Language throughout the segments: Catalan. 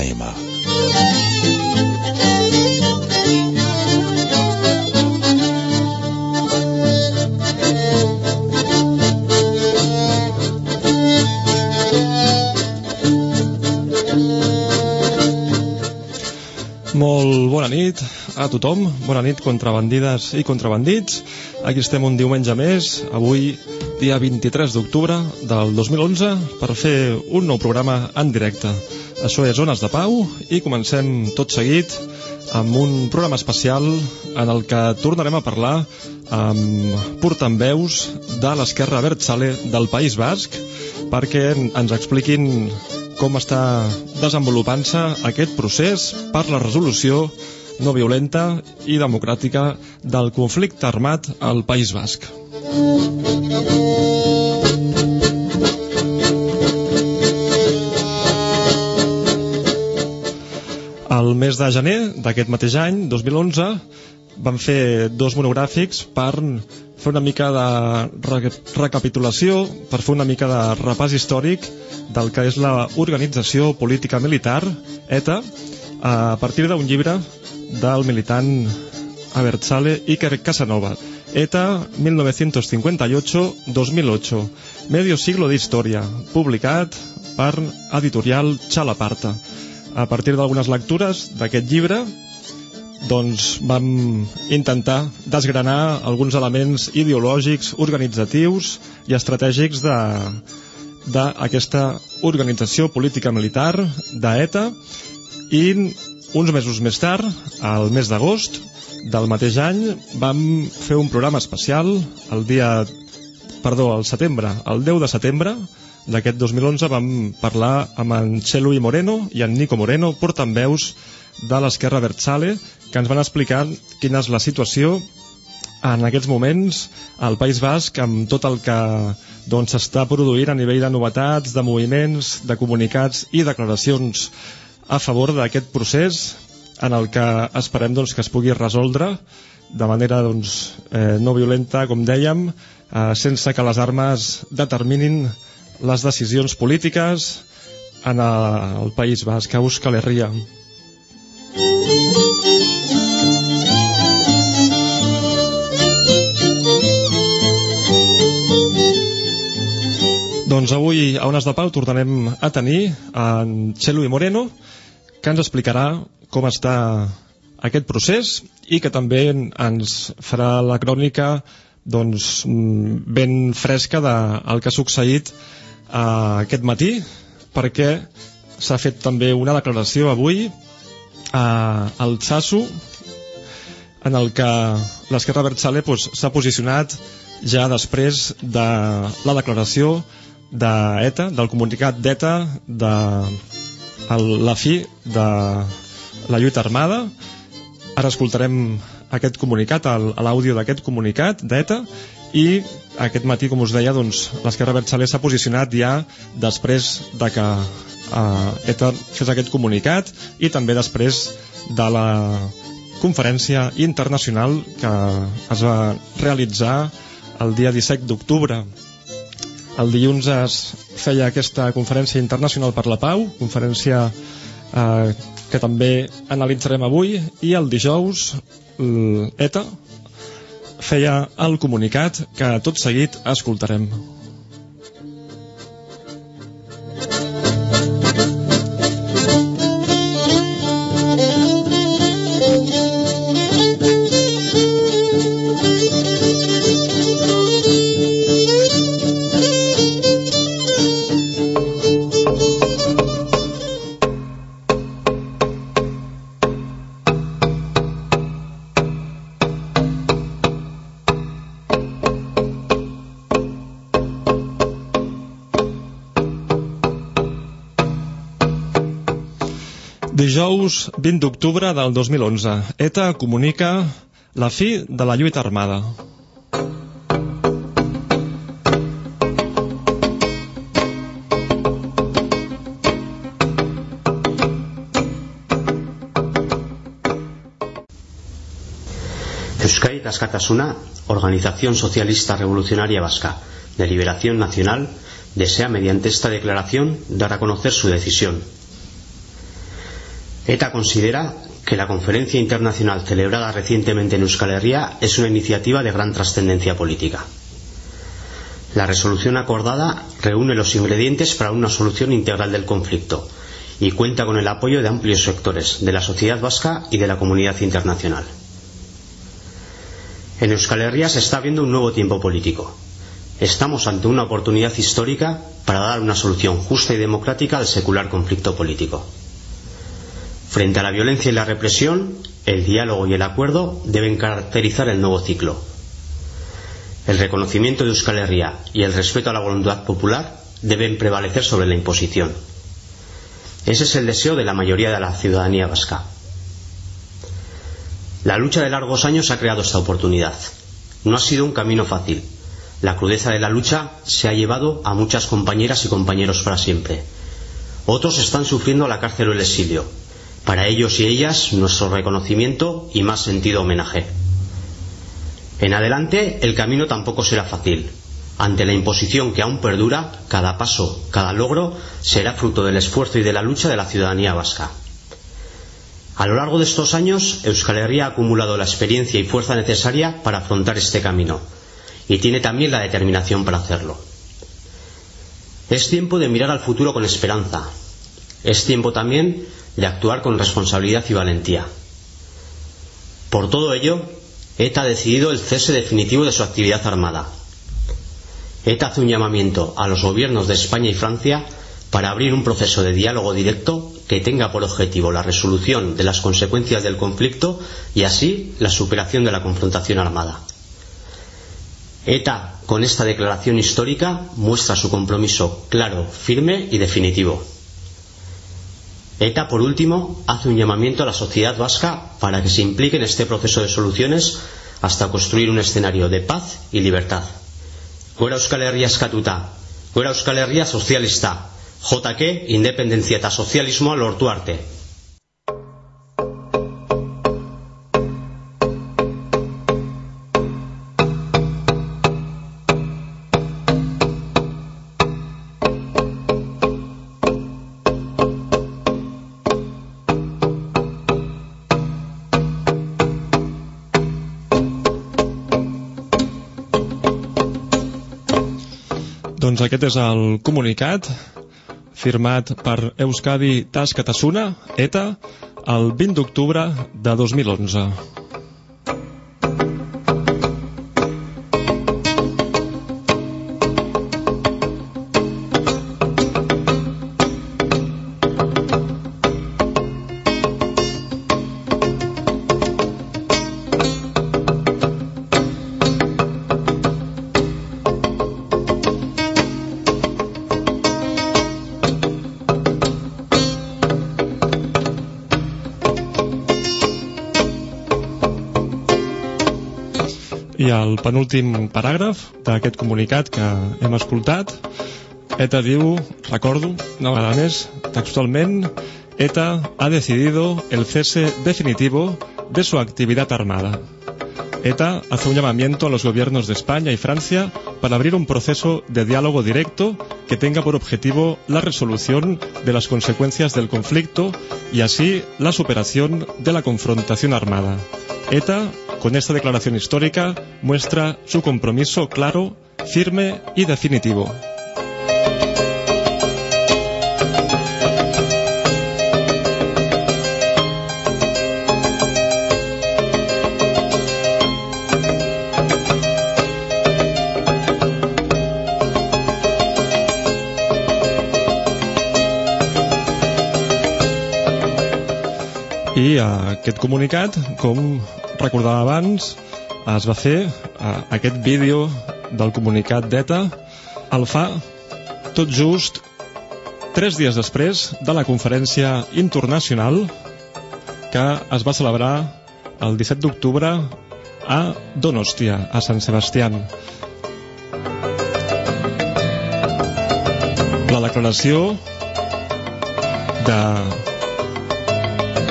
FM. Molt bona nit a tothom, bona nit contrabandides i contrabandits. Aquí estem un diumenge més, avui dia 23 d'octubre del 2011, per fer un nou programa en directe. Això és Zones de Pau i comencem tot seguit amb un programa especial en el que tornarem a parlar amb portaveus de l'esquerra Bertsale del País Basc perquè ens expliquin com està desenvolupant-se aquest procés per la resolució no violenta i democràtica del conflicte armat al País Basc. El de gener d'aquest mateix any, 2011, vam fer dos monogràfics per fer una mica de re recapitulació, per fer una mica de repàs històric del que és la organització política militar ETA a partir d'un llibre del militant Abertzale Iker Casanova. ETA 1958-2008 Medio siglo de historia publicat per editorial Chalaparta a partir d'algunes lectures d'aquest llibre doncs vam intentar desgranar alguns elements ideològics, organitzatius i estratègics de d'aquesta organització política militar d'ETA i uns mesos més tard, al mes d'agost del mateix any, vam fer un programa especial el dia, perdó, el setembre, el 10 de setembre d'aquest 2011 vam parlar amb en Xelo i Moreno i en Nico Moreno, portaveus de l'esquerra Bertzale, que ens van explicar quina és la situació en aquests moments al País Basc amb tot el que doncs, s'està doncs, produint a nivell de novetats, de moviments, de comunicats i declaracions a favor d'aquest procés en el que esperem doncs, que es pugui resoldre de manera doncs, eh, no violenta, com dèiem, eh, sense que les armes determinin les decisions polítiques en el País Basc, a Euskal Herria. Doncs avui a Ones de Pau tornarem a tenir en Xelo i Moreno que ens explicarà com està aquest procés i que també ens farà la crònica doncs, ben fresca del que ha succeït eh, aquest matí perquè s'ha fet també una declaració avui eh, al Tsasu en el que l'esquerra Bertzale s'ha doncs, posicionat ja després de la declaració d'ETA, del comunicat d'ETA de la fi de la lluita armada. Ara escoltarem aquest comunicat, l'àudio d'aquest comunicat d'ETA i aquest matí, com us deia, doncs, l'esquerra Bertsalé s'ha posicionat ja després de que eh, ETA fes aquest comunicat i també després de la conferència internacional que es va realitzar el dia 17 d'octubre. El dilluns es feia aquesta conferència internacional per la pau, conferència eh, que també analitzarem avui, i el dijous l'ETA feia el comunicat que tot seguit escoltarem. Dijous 20 d'octubre del 2011, ETA comunica la fi de la lluita armada. Euskadi Askatasuna, Organización Socialista Revolucionaria Vasca de Liberación Nacional, desea mediante esta declaración dar a conocer su decisión ETA considera que la conferencia internacional celebrada recientemente en Euskal Herria es una iniciativa de gran trascendencia política. La resolución acordada reúne los ingredientes para una solución integral del conflicto y cuenta con el apoyo de amplios sectores de la sociedad vasca y de la comunidad internacional. En Euskal Herria se está viendo un nuevo tiempo político. Estamos ante una oportunidad histórica para dar una solución justa y democrática al secular conflicto político. Frente a la violencia y la represión, el diálogo y el acuerdo deben caracterizar el nuevo ciclo, el reconocimiento de Euskal Herria y el respeto a la voluntad popular deben prevalecer sobre la imposición. Ese es el deseo de la mayoría de la ciudadanía vasca. La lucha de largos años ha creado esta oportunidad. No ha sido un camino fácil. La crudeza de la lucha se ha llevado a muchas compañeras y compañeros para siempre. Otros están sufriendo la cárcel o el exilio. Para ellos y ellas, nuestro reconocimiento y más sentido homenaje. En adelante el camino tampoco será fácil. Ante la imposición que aún perdura, cada paso, cada logro será fruto del esfuerzo y de la lucha de la ciudadanía vasca. A lo largo de estos años, Euskal Herria ha acumulado la experiencia y fuerza necesaria para afrontar este camino y tiene también la determinación para hacerlo. Es tiempo de mirar al futuro con esperanza. Es tiempo también de actuar con responsabilidad y valentía. Por todo ello, ETA ha decidido el cese definitivo de su actividad armada. ETA hace un llamamiento a los gobiernos de España y Francia para abrir un proceso de diálogo directo que tenga por objetivo la resolución de las consecuencias del conflicto y así la superación de la confrontación armada. ETA, con esta declaración histórica, muestra su compromiso claro, firme y definitivo. ETA, por último, hace un llamamiento a la sociedad vasca para que se implique en este proceso de soluciones hasta construir un escenario de paz y libertad. Gora Euskal Herria eskatuta, gora Euskal Herria sozialista, JK eta sozialismoa lortu arte. Aquest és el comunicat firmat per Euskadi Tascatasuna, ETA, el 20 d'octubre de 2011. Penúltim paràgraf d'aquest comunicat que hem escoltat, ETA diu, recordo, una vegada més, textualment, ETA ha decidido el cese definitivo de su actividad armada. ETA hace un llamamiento a los gobiernos de España y Francia para abrir un proceso de diálogo directo que tenga por objetivo la resolución de las consecuencias del conflicto y así la superación de la confrontación armada. ETA, con esta declaración histórica, muestra su compromiso claro, firme y definitivo. I aquest comunicat, com recordava abans, es va fer eh, aquest vídeo del comunicat d'ETA el fa tot just tres dies després de la conferència internacional que es va celebrar el 17 d'octubre a Donostia, a Sant Sebastián. La declaració de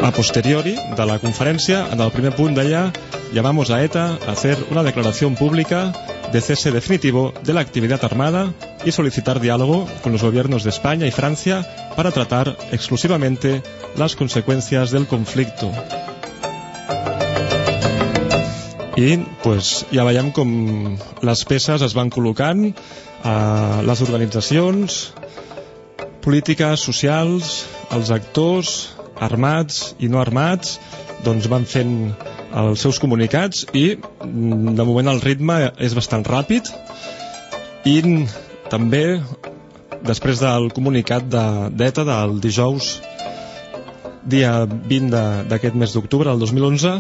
a posteriori de la conferencia, en el primer punt deia llamamos a ETA a hacer una declaración pública de cese definitivo de la actividad armada y solicitar diálogo con los gobiernos de España y Francia para tratar exclusivamente las consecuencias del conflicto. I pues, ja veiem com les peces es van col·locant a les organitzacions polítiques, socials, els actors armats i no armats doncs van fent els seus comunicats i de moment el ritme és bastant ràpid. I també després del comunicat d'ETA de, del dijous dia 20 d'aquest mes d'octubre del 2011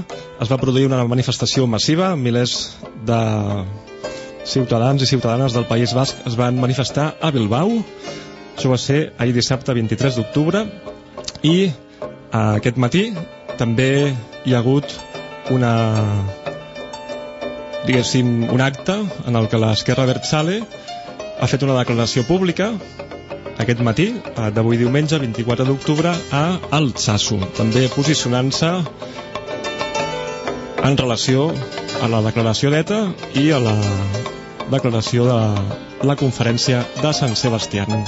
es va produir una manifestació massiva. Milers de ciutadans i ciutadanes del País Basc es van manifestar a Bilbao. Això va ser ahir dissabte 23 d'octubre i aquest matí també hi ha hagut una diguéssim un acte en el que l'Esquerra Bertsale ha fet una declaració pública aquest matí, eh, d'avui diumenge, 24 d'octubre, a Altsassu, també posicionant-se en relació a la declaració d'ETA i a la declaració de la conferència de Sant Sebastián.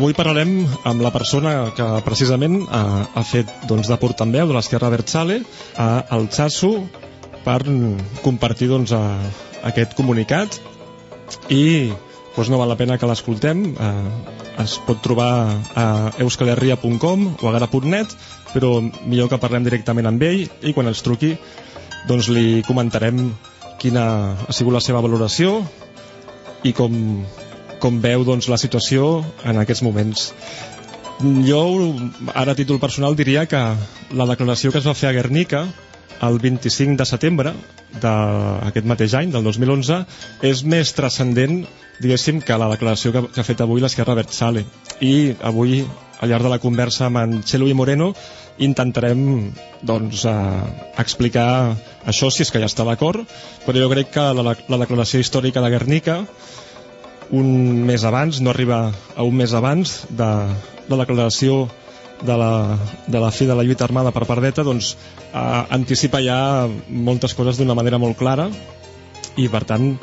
Avui parlarem amb la persona que precisament ha, ha fet doncs, de portaveu de l'Esquerra Bertsale a Altsassu per compartir doncs, a, aquest comunicat. I doncs, no val la pena que l'escoltem. Eh, es pot trobar a euskalerria.com o a gara.net però millor que parlem directament amb ell i quan ens truqui doncs li comentarem quina ha sigut la seva valoració i com, com veu doncs, la situació en aquests moments jo ara a títol personal diria que la declaració que es va fer a Guernica el 25 de setembre d'aquest mateix any, del 2011, és més transcendent, diguéssim, que la declaració que, que ha fet avui l'esquerra Bertsale. I avui, al llarg de la conversa amb en Xelo i Moreno, intentarem doncs, eh, explicar això, si és que ja està d'acord, però jo crec que la, la declaració històrica de Guernica, un mes abans, no arriba a un mes abans de la declaració de la, de la fi de la lluita armada per part d'ETA doncs, eh, anticipa ja moltes coses d'una manera molt clara i per tant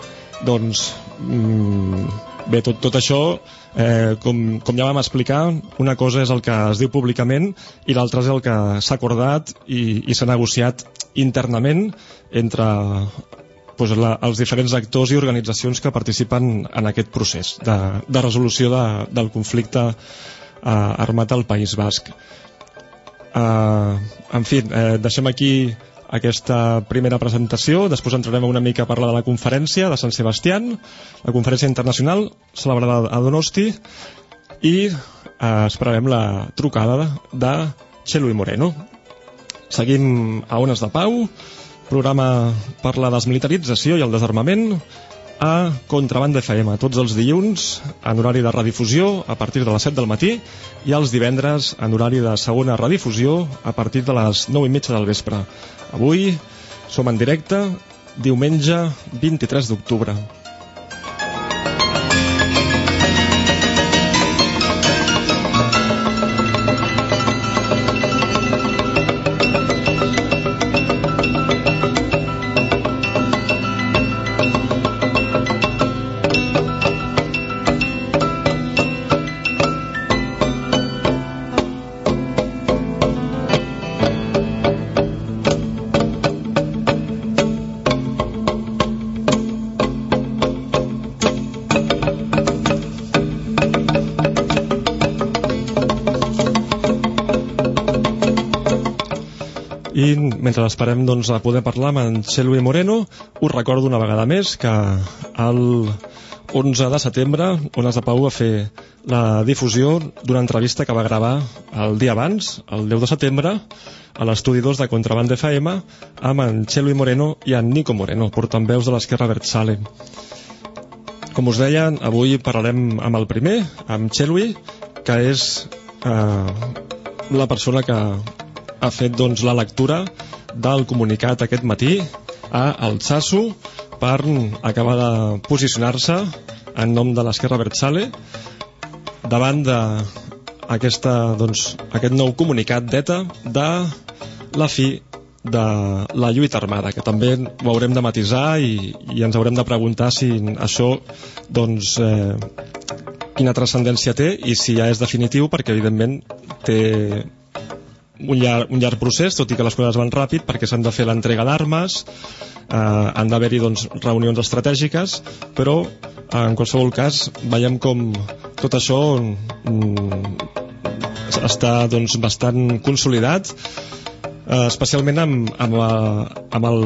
doncs, mm, bé, tot, tot això eh, com, com ja vam explicar una cosa és el que es diu públicament i l'altra és el que s'ha acordat i, i s'ha negociat internament entre doncs, la, els diferents actors i organitzacions que participen en aquest procés de, de resolució de, del conflicte eh, armat al País Basc. Eh, en fi, eh, deixem aquí aquesta primera presentació, després entrarem una mica a parlar de la conferència de Sant Sebastián, la conferència internacional celebrada a Donosti, i eh, esperarem la trucada de Xelo i Moreno. Seguim a Ones de Pau, programa per la desmilitarització i el desarmament, a Contrabanda FM tots els dilluns en horari de redifusió a partir de les 7 del matí i els divendres en horari de segona redifusió a partir de les 9 i mitja del vespre. Avui som en directe diumenge 23 d'octubre. Mentre esperem doncs, a poder parlar amb en Xelo i Moreno, us recordo una vegada més que el 11 de setembre Ones de Pau va fer la difusió d'una entrevista que va gravar el dia abans, el 10 de setembre, a l'estudi 2 de Contraband FM amb en Xelo i Moreno i en Nico Moreno, portaveus de l'esquerra Bertsale. Com us deia, avui parlarem amb el primer, amb Xelui, que és eh, la persona que ha fet doncs, la lectura del comunicat aquest matí a Altsassu per acabar de posicionar-se en nom de l'esquerra Bertsale davant de aquesta, doncs, aquest nou comunicat d'ETA de la fi de la lluita armada, que també ho haurem de matisar i, i ens haurem de preguntar si això, doncs, eh, quina transcendència té i si ja és definitiu, perquè evidentment té un llarg, un llarg procés, tot i que les coses van ràpid, perquè s'han de fer l'entrega d'armes, eh, han d'haver-hi doncs, reunions estratègiques, però en qualsevol cas veiem com tot això mm, està doncs, bastant consolidat, eh, especialment amb, amb, amb el,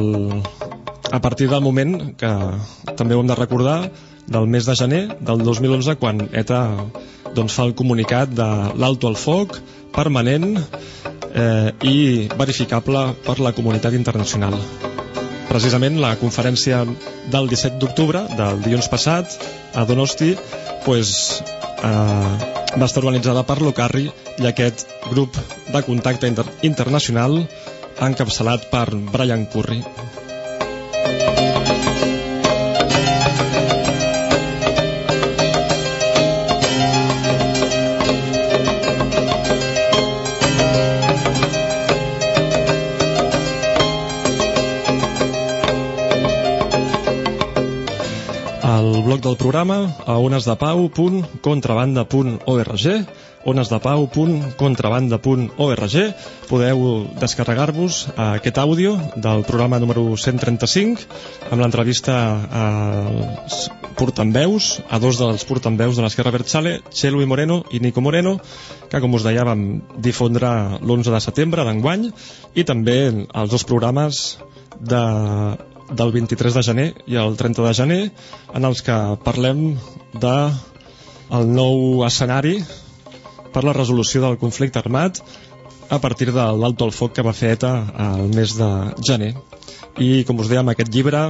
a partir del moment que també ho hem de recordar del mes de gener del 2011 quan ETA doncs, fa el comunicat de l'alto al foc permanent eh, i verificable per la comunitat internacional. Precisament la conferència del 17 d'octubre, del dilluns passat, a Donosti, pues, eh, va estar organitzada per l'Ocarri i aquest grup de contacte inter internacional encapçalat per Brian Curry. Del programa a onesdepau.contrabanda.org onesdepau.contrabanda.org podeu descarregar-vos aquest àudio del programa número 135 amb l'entrevista als portaveus, a dos dels portaveus de l'Esquerra Berchale, Xelo i Moreno i Nico Moreno, que com us deia vam difondre l'11 de setembre d'enguany i també els dos programes de del 23 de gener i el 30 de gener en els que parlem de el nou escenari per la resolució del conflicte armat a partir de l'alto al foc que va fer ETA al mes de gener. I, com us dèiem, aquest llibre,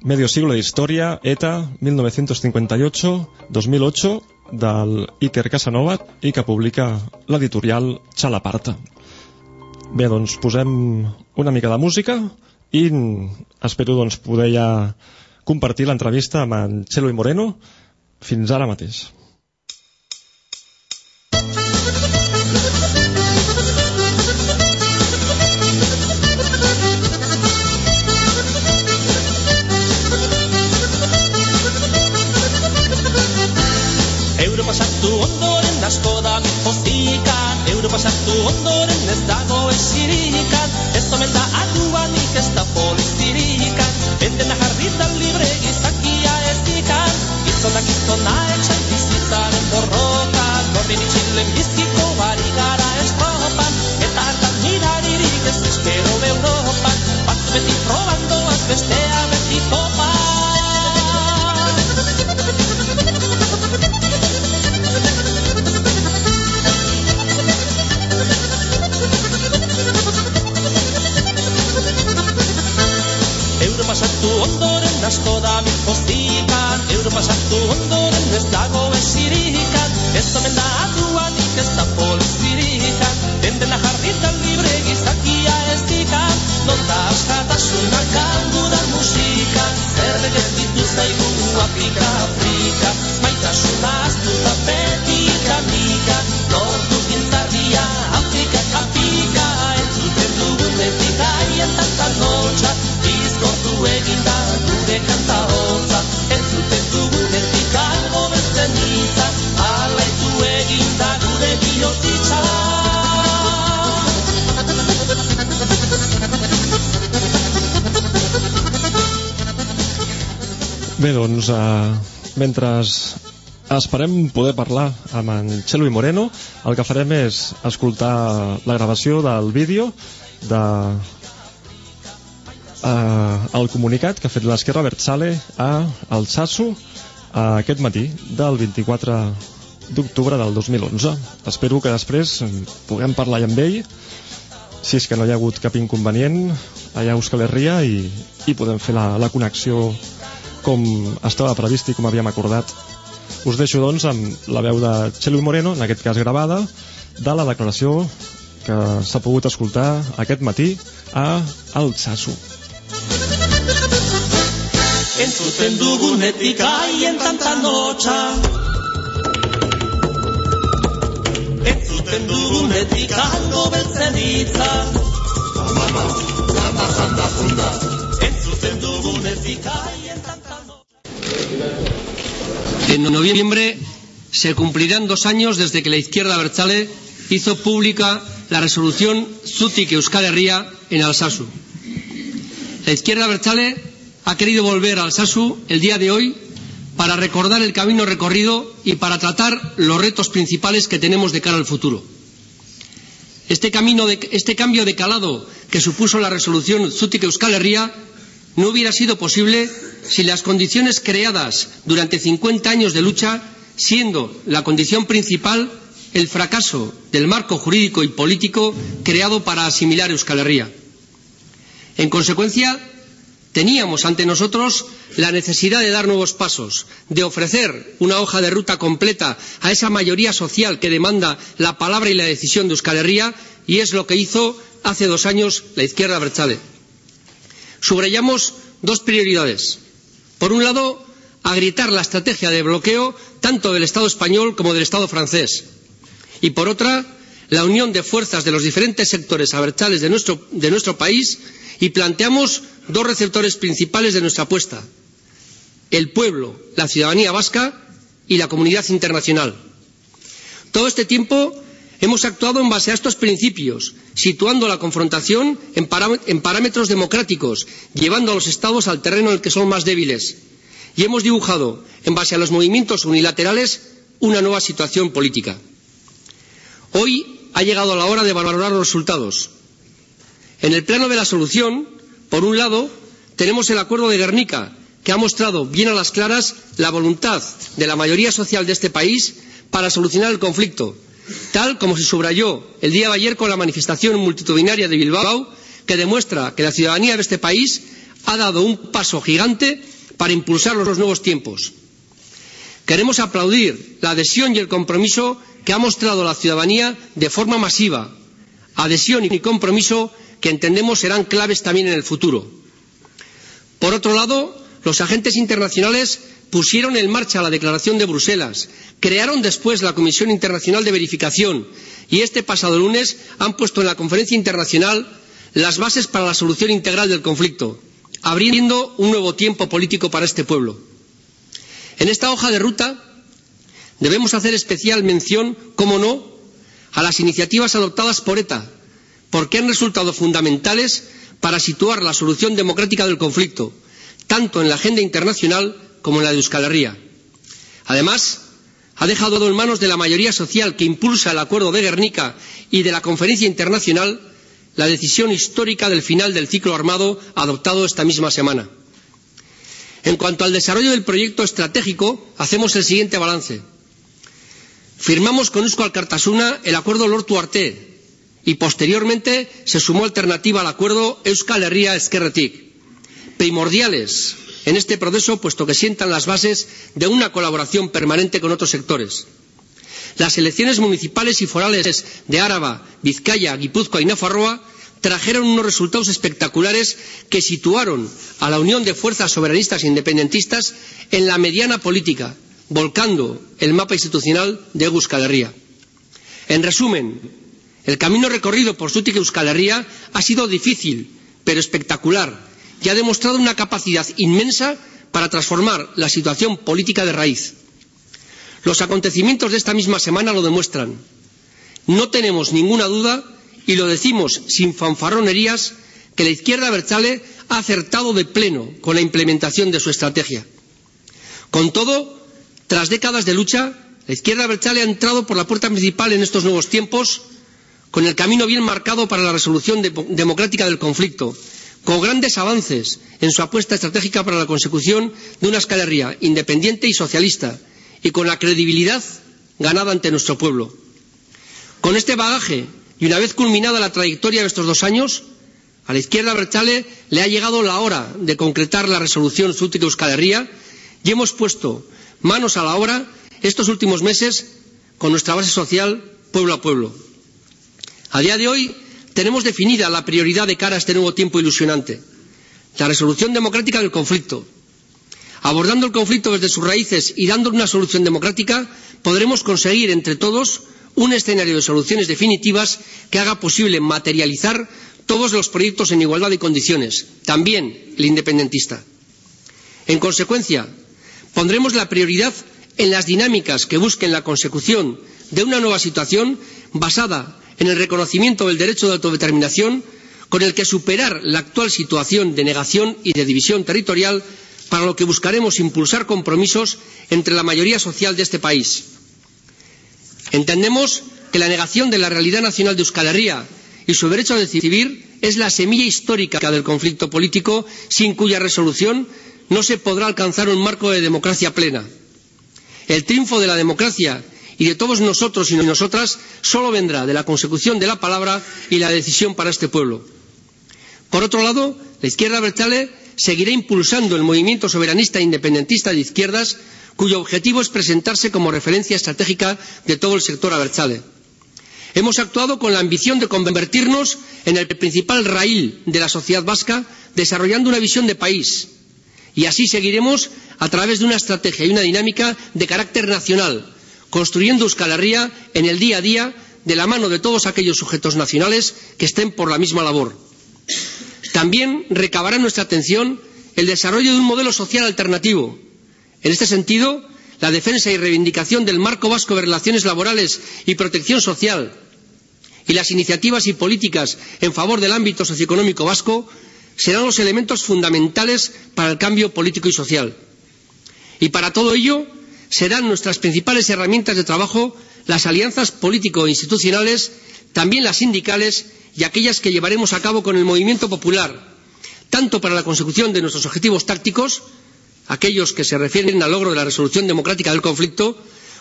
Medio siglo de història, ETA, 1958-2008, del Iker Casanova i que publica l'editorial Xalaparta. Bé, doncs posem una mica de música i espero doncs, poder ja compartir l'entrevista amb en Xelo i Moreno. Fins ara mateix. Europa sartu ondoren asko da postikan Europa sartu ondoren ez dago esirikan omen da ez da polizirikan Bendena jarritan libre gizakia ez dikan Gizonak gizona etxan bizitzaren borroka Gordin itxilen pasatu ondoren asko da min postikan Europa sartu ondoren ez dago esirikan Ez omen da atuan ez da polizirikan Den dena jarritan libre gizakia ez dikan. Non da askatasunak kandu da musikan. Zer begez ditu zaigu Afrika, Afrika. Maitasuna aztu da beti kamika Nortu gintzarria Afrika, Afrika. Entzuten dugun etika Ien tantan egin da gure kanta hotza Entzuten dugun erdik algo bezen izan Alaitu egin da gure bihotitza Bé, doncs, uh, mentre esperem poder parlar amb en i Moreno, el que farem és escoltar la gravació del vídeo de eh, el comunicat que ha fet l'Esquerra Bertsale a Alsasu eh, aquest matí del 24 d'octubre del 2011. Espero que després puguem parlar amb ell si és que no hi ha hagut cap inconvenient allà a Euskal Herria i, i podem fer la, la connexió com estava previst i com havíem acordat. Us deixo, doncs, amb la veu de Xelo Moreno, en aquest cas gravada, de la declaració que s'ha pogut escoltar aquest matí a Alsasu. Entzuten dugunetik aien tanta notxa Entzuten dugunetik algo beltzen itza En noviembre se cumplirán dos años desde que la izquierda Berchale hizo pública la resolución Zutik Euskal Herria en Alsasu. La izquierda Berchale ha querido volver a Alsasu el día de hoy para recordar el camino recorrido y para tratar los retos principales que tenemos de cara al futuro. Este, este cambio de calado que supuso la resolución Zutik Euskal Herria no hubiera sido posible si las condiciones creadas durante 50 años de lucha, siendo la condición principal el fracaso del marco jurídico y político creado para asimilar Euskal Herria. En consecuencia, teníamos ante nosotros la necesidad de dar nuevos pasos, de ofrecer una hoja de ruta completa a esa mayoría social que demanda la palabra y la decisión de Euskal Herria, y es lo que hizo hace dos años la izquierda Berchale. Subrayamos dos prioridades. Por un lado, agrietar la estrategia de bloqueo tanto del Estado español como del Estado francés. Y por otra, la unión de fuerzas de los diferentes sectores abertzales de nuestro, de nuestro país y planteamos dos receptores principales de nuestra apuesta el pueblo, la ciudadanía vasca y la comunidad internacional. Todo este tiempo hemos actuado en base a estos principios, situando la confrontación en, parámetros democráticos, llevando a los Estados al terreno en el que son más débiles. Y hemos dibujado, en base a los movimientos unilaterales, una nueva situación política. Hoy ha llegado la hora de valorar los resultados. En el plano de la solución, por un lado, tenemos el acuerdo de Guernica, que ha mostrado bien a las claras la voluntad de la mayoría social de este país para solucionar el conflicto, tal como se subrayó el día de ayer con la manifestación multitudinaria de Bilbao, que demuestra que la ciudadanía de este país ha dado un paso gigante para impulsar los nuevos tiempos. Queremos aplaudir la adhesión y el compromiso que ha mostrado la ciudadanía de forma masiva, adhesión y compromiso que entendemos serán claves también en el futuro. Por otro lado, los agentes internacionales pusieron en marcha la Declaración de Bruselas, crearon después la Comisión Internacional de Verificación y este pasado lunes han puesto en la conferencia internacional las bases para la solución integral del conflicto, abriendo un nuevo tiempo político para este pueblo. En esta hoja de ruta debemos hacer especial mención, como no, a las iniciativas adoptadas por ETA, porque han resultado fundamentales para situar la solución democrática del conflicto, tanto en la agenda internacional como en la de Euskal Herria. Además, ha dejado en manos de la mayoría social que impulsa el acuerdo de Guernica y de la conferencia internacional la decisión histórica del final del ciclo armado adoptado esta misma semana. En cuanto al desarrollo del proyecto estratégico, hacemos el siguiente balance. Firmamos con Eusko Alkartasuna el acuerdo Lortu Arte y posteriormente se sumó alternativa al acuerdo Euskal Herria Esquerretik primordiales en este proceso, puesto que sientan las bases de una colaboración permanente con otros sectores. Las elecciones municipales y forales de Áraba, Vizcaya, Guipúzcoa y Nafarroa trajeron unos resultados espectaculares que situaron a la Unión de Fuerzas Soberanistas e Independentistas en la mediana política, volcando el mapa institucional de Euskal Herria. En resumen, el camino recorrido por Sutik Euskal Herria ha sido difícil, pero espectacular, y ha demostrado una capacidad inmensa para transformar la situación política de raíz. Los acontecimientos de esta misma semana lo demuestran. No tenemos ninguna duda, y lo decimos sin fanfarronerías, que la izquierda Berchale ha acertado de pleno con la implementación de su estrategia. Con todo, tras décadas de lucha, la izquierda Berchale ha entrado por la puerta principal en estos nuevos tiempos, con el camino bien marcado para la resolución de democrática del conflicto, con grandes avances en su apuesta estratégica para la consecución de una Euskal Herria independiente y socialista y con la credibilidad ganada ante nuestro pueblo. Con este bagaje y una vez culminada la trayectoria de estos dos años, a la izquierda Berchale le ha llegado la hora de concretar la resolución Zútica Euskal Herria y hemos puesto manos a la obra estos últimos meses con nuestra base social pueblo a pueblo. A día de hoy tenemos definida la prioridad de cara a este nuevo tiempo ilusionante, la resolución democrática del conflicto. Abordando el conflicto desde sus raíces y dando una solución democrática, podremos conseguir entre todos un escenario de soluciones definitivas que haga posible materializar todos los proyectos en igualdad de condiciones, también el independentista. En consecuencia, pondremos la prioridad en las dinámicas que busquen la consecución de una nueva situación basada en el reconocimiento del derecho de autodeterminación con el que superar la actual situación de negación y de división territorial, para lo que buscaremos impulsar compromisos entre la mayoría social de este país. Entendemos que la negación de la realidad nacional de Euskal Herria y su derecho a decidir es la semilla histórica del conflicto político sin cuya resolución no se podrá alcanzar un marco de democracia plena. El triunfo de la democracia y de todos nosotros y nosotras solo vendrá de la consecución de la palabra y la decisión para este pueblo. Por otro lado, la izquierda abertzale seguirá impulsando el movimiento soberanista e independentista de izquierdas, cuyo objetivo es presentarse como referencia estratégica de todo el sector abertzale. Hemos actuado con la ambición de convertirnos en el principal raíl de la sociedad vasca, desarrollando una visión de país. Y así seguiremos a través de una estrategia y una dinámica de carácter nacional, construyendo Euskal Herria en el día a día de la mano de todos aquellos sujetos nacionales que estén por la misma labor. También recabará nuestra atención el desarrollo de un modelo social alternativo. En este sentido, la defensa y reivindicación del marco vasco de relaciones laborales y protección social y las iniciativas y políticas en favor del ámbito socioeconómico vasco serán los elementos fundamentales para el cambio político y social. Y para todo ello serán nuestras principales herramientas de trabajo las alianzas político-institucionales, también las sindicales y aquellas que llevaremos a cabo con el movimiento popular, tanto para la consecución de nuestros objetivos tácticos, aquellos que se refieren al logro de la resolución democrática del conflicto,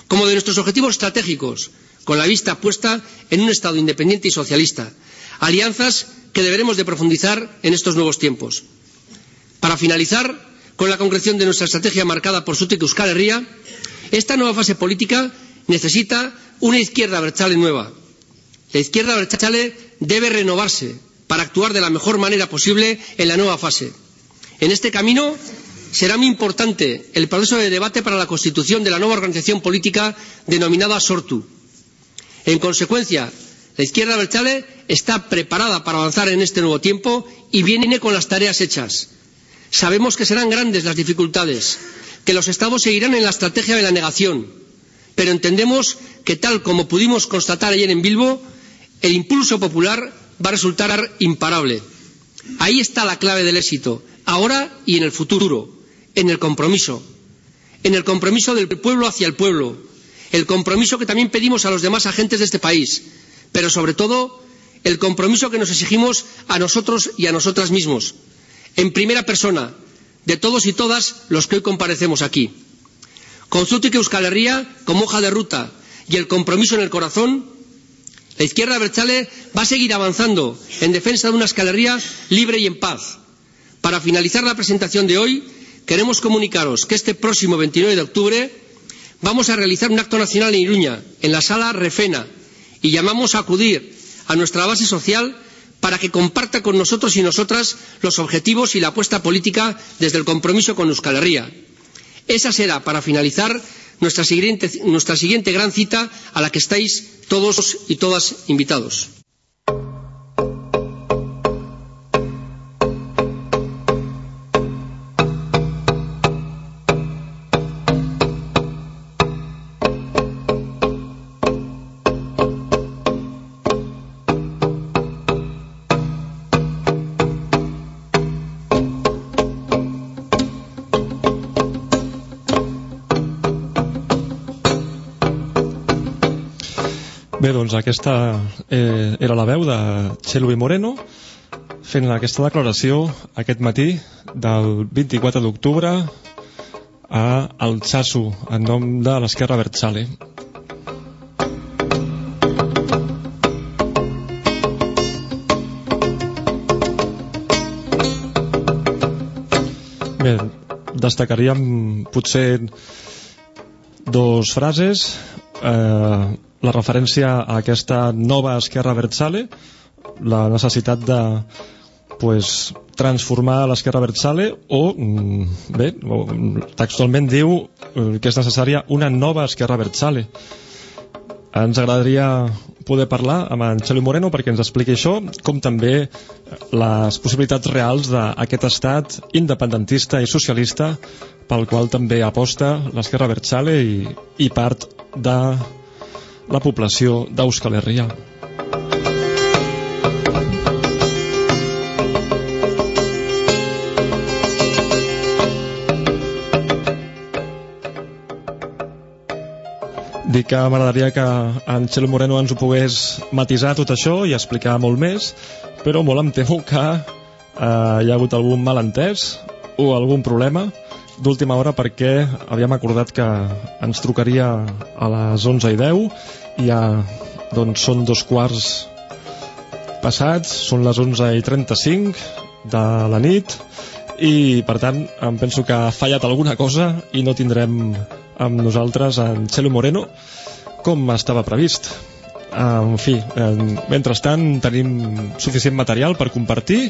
como de nuestros objetivos estratégicos, con la vista puesta en un Estado independiente y socialista, alianzas que deberemos de profundizar en estos nuevos tiempos. Para finalizar, con la concreción de nuestra estrategia marcada por Sutik Euskal Herria, esta nueva fase política necesita una izquierda abertzale nueva, la izquierda abertzale debe renovarse para actuar de la mejor manera posible en la nueva fase. En este camino será muy importante el proceso de debate para la constitución de la nueva organización política denominada Sortu. En consecuencia, la izquierda abertzale está preparada para avanzar en este nuevo tiempo y viene con las tareas hechas. Sabemos que serán grandes las dificultades, que los Estados seguirán en la estrategia de la negación, pero entendemos que, tal como pudimos constatar ayer en Bilbo, el impulso popular va a resultar imparable. Ahí está la clave del éxito, ahora y en el futuro, en el compromiso, en el compromiso del pueblo hacia el pueblo, el compromiso que también pedimos a los demás agentes de este país, pero sobre todo el compromiso que nos exigimos a nosotros y a nosotras mismos, en primera persona, de todos y todas los que hoy comparecemos aquí. Con Zutik Euskal Herria como hoja de ruta y el compromiso en el corazón, la izquierda abertzale va a seguir avanzando en defensa de una escalería libre y en paz. Para finalizar la presentación de hoy, queremos comunicaros que este próximo 29 de octubre vamos a realizar un acto nacional en Iruña, en la sala Refena, y llamamos a acudir a nuestra base social para que comparta con nosotros y nosotras los objetivos y la apuesta política desde el compromiso con Euskal Herria. Esa será, para finalizar, nuestra siguiente, nuestra siguiente gran cita a la que estáis todos y todas invitados. Bé, doncs aquesta eh, era la veu de Xelvi Moreno fent aquesta declaració aquest matí del 24 d'octubre a Altsassu en nom de l'esquerra Bertsale. Bé, destacaríem potser dos frases eh, la referència a aquesta nova esquerra Bertzale, la necessitat de pues, transformar l'esquerra Bertzale o, mm, bé, textualment diu eh, que és necessària una nova esquerra Bertzale. Ens agradaria poder parlar amb en Xavi Moreno perquè ens expliqui això, com també les possibilitats reals d'aquest estat independentista i socialista pel qual també aposta l'Esquerra Berxale i, i part de la població d'Euskal Herria. Dic que m'agradaria que en Txelo Moreno ens ho pogués matisar tot això i explicar molt més, però molt em temo que eh, hi ha hagut algun malentès o algun problema d'última hora perquè havíem acordat que ens trucaria a les 11 i 10 i ja doncs són dos quarts passats, són les 11 i 35 de la nit i per tant em penso que ha fallat alguna cosa i no tindrem amb nosaltres en Xelo Moreno com estava previst. En fi, mentrestant tenim suficient material per compartir.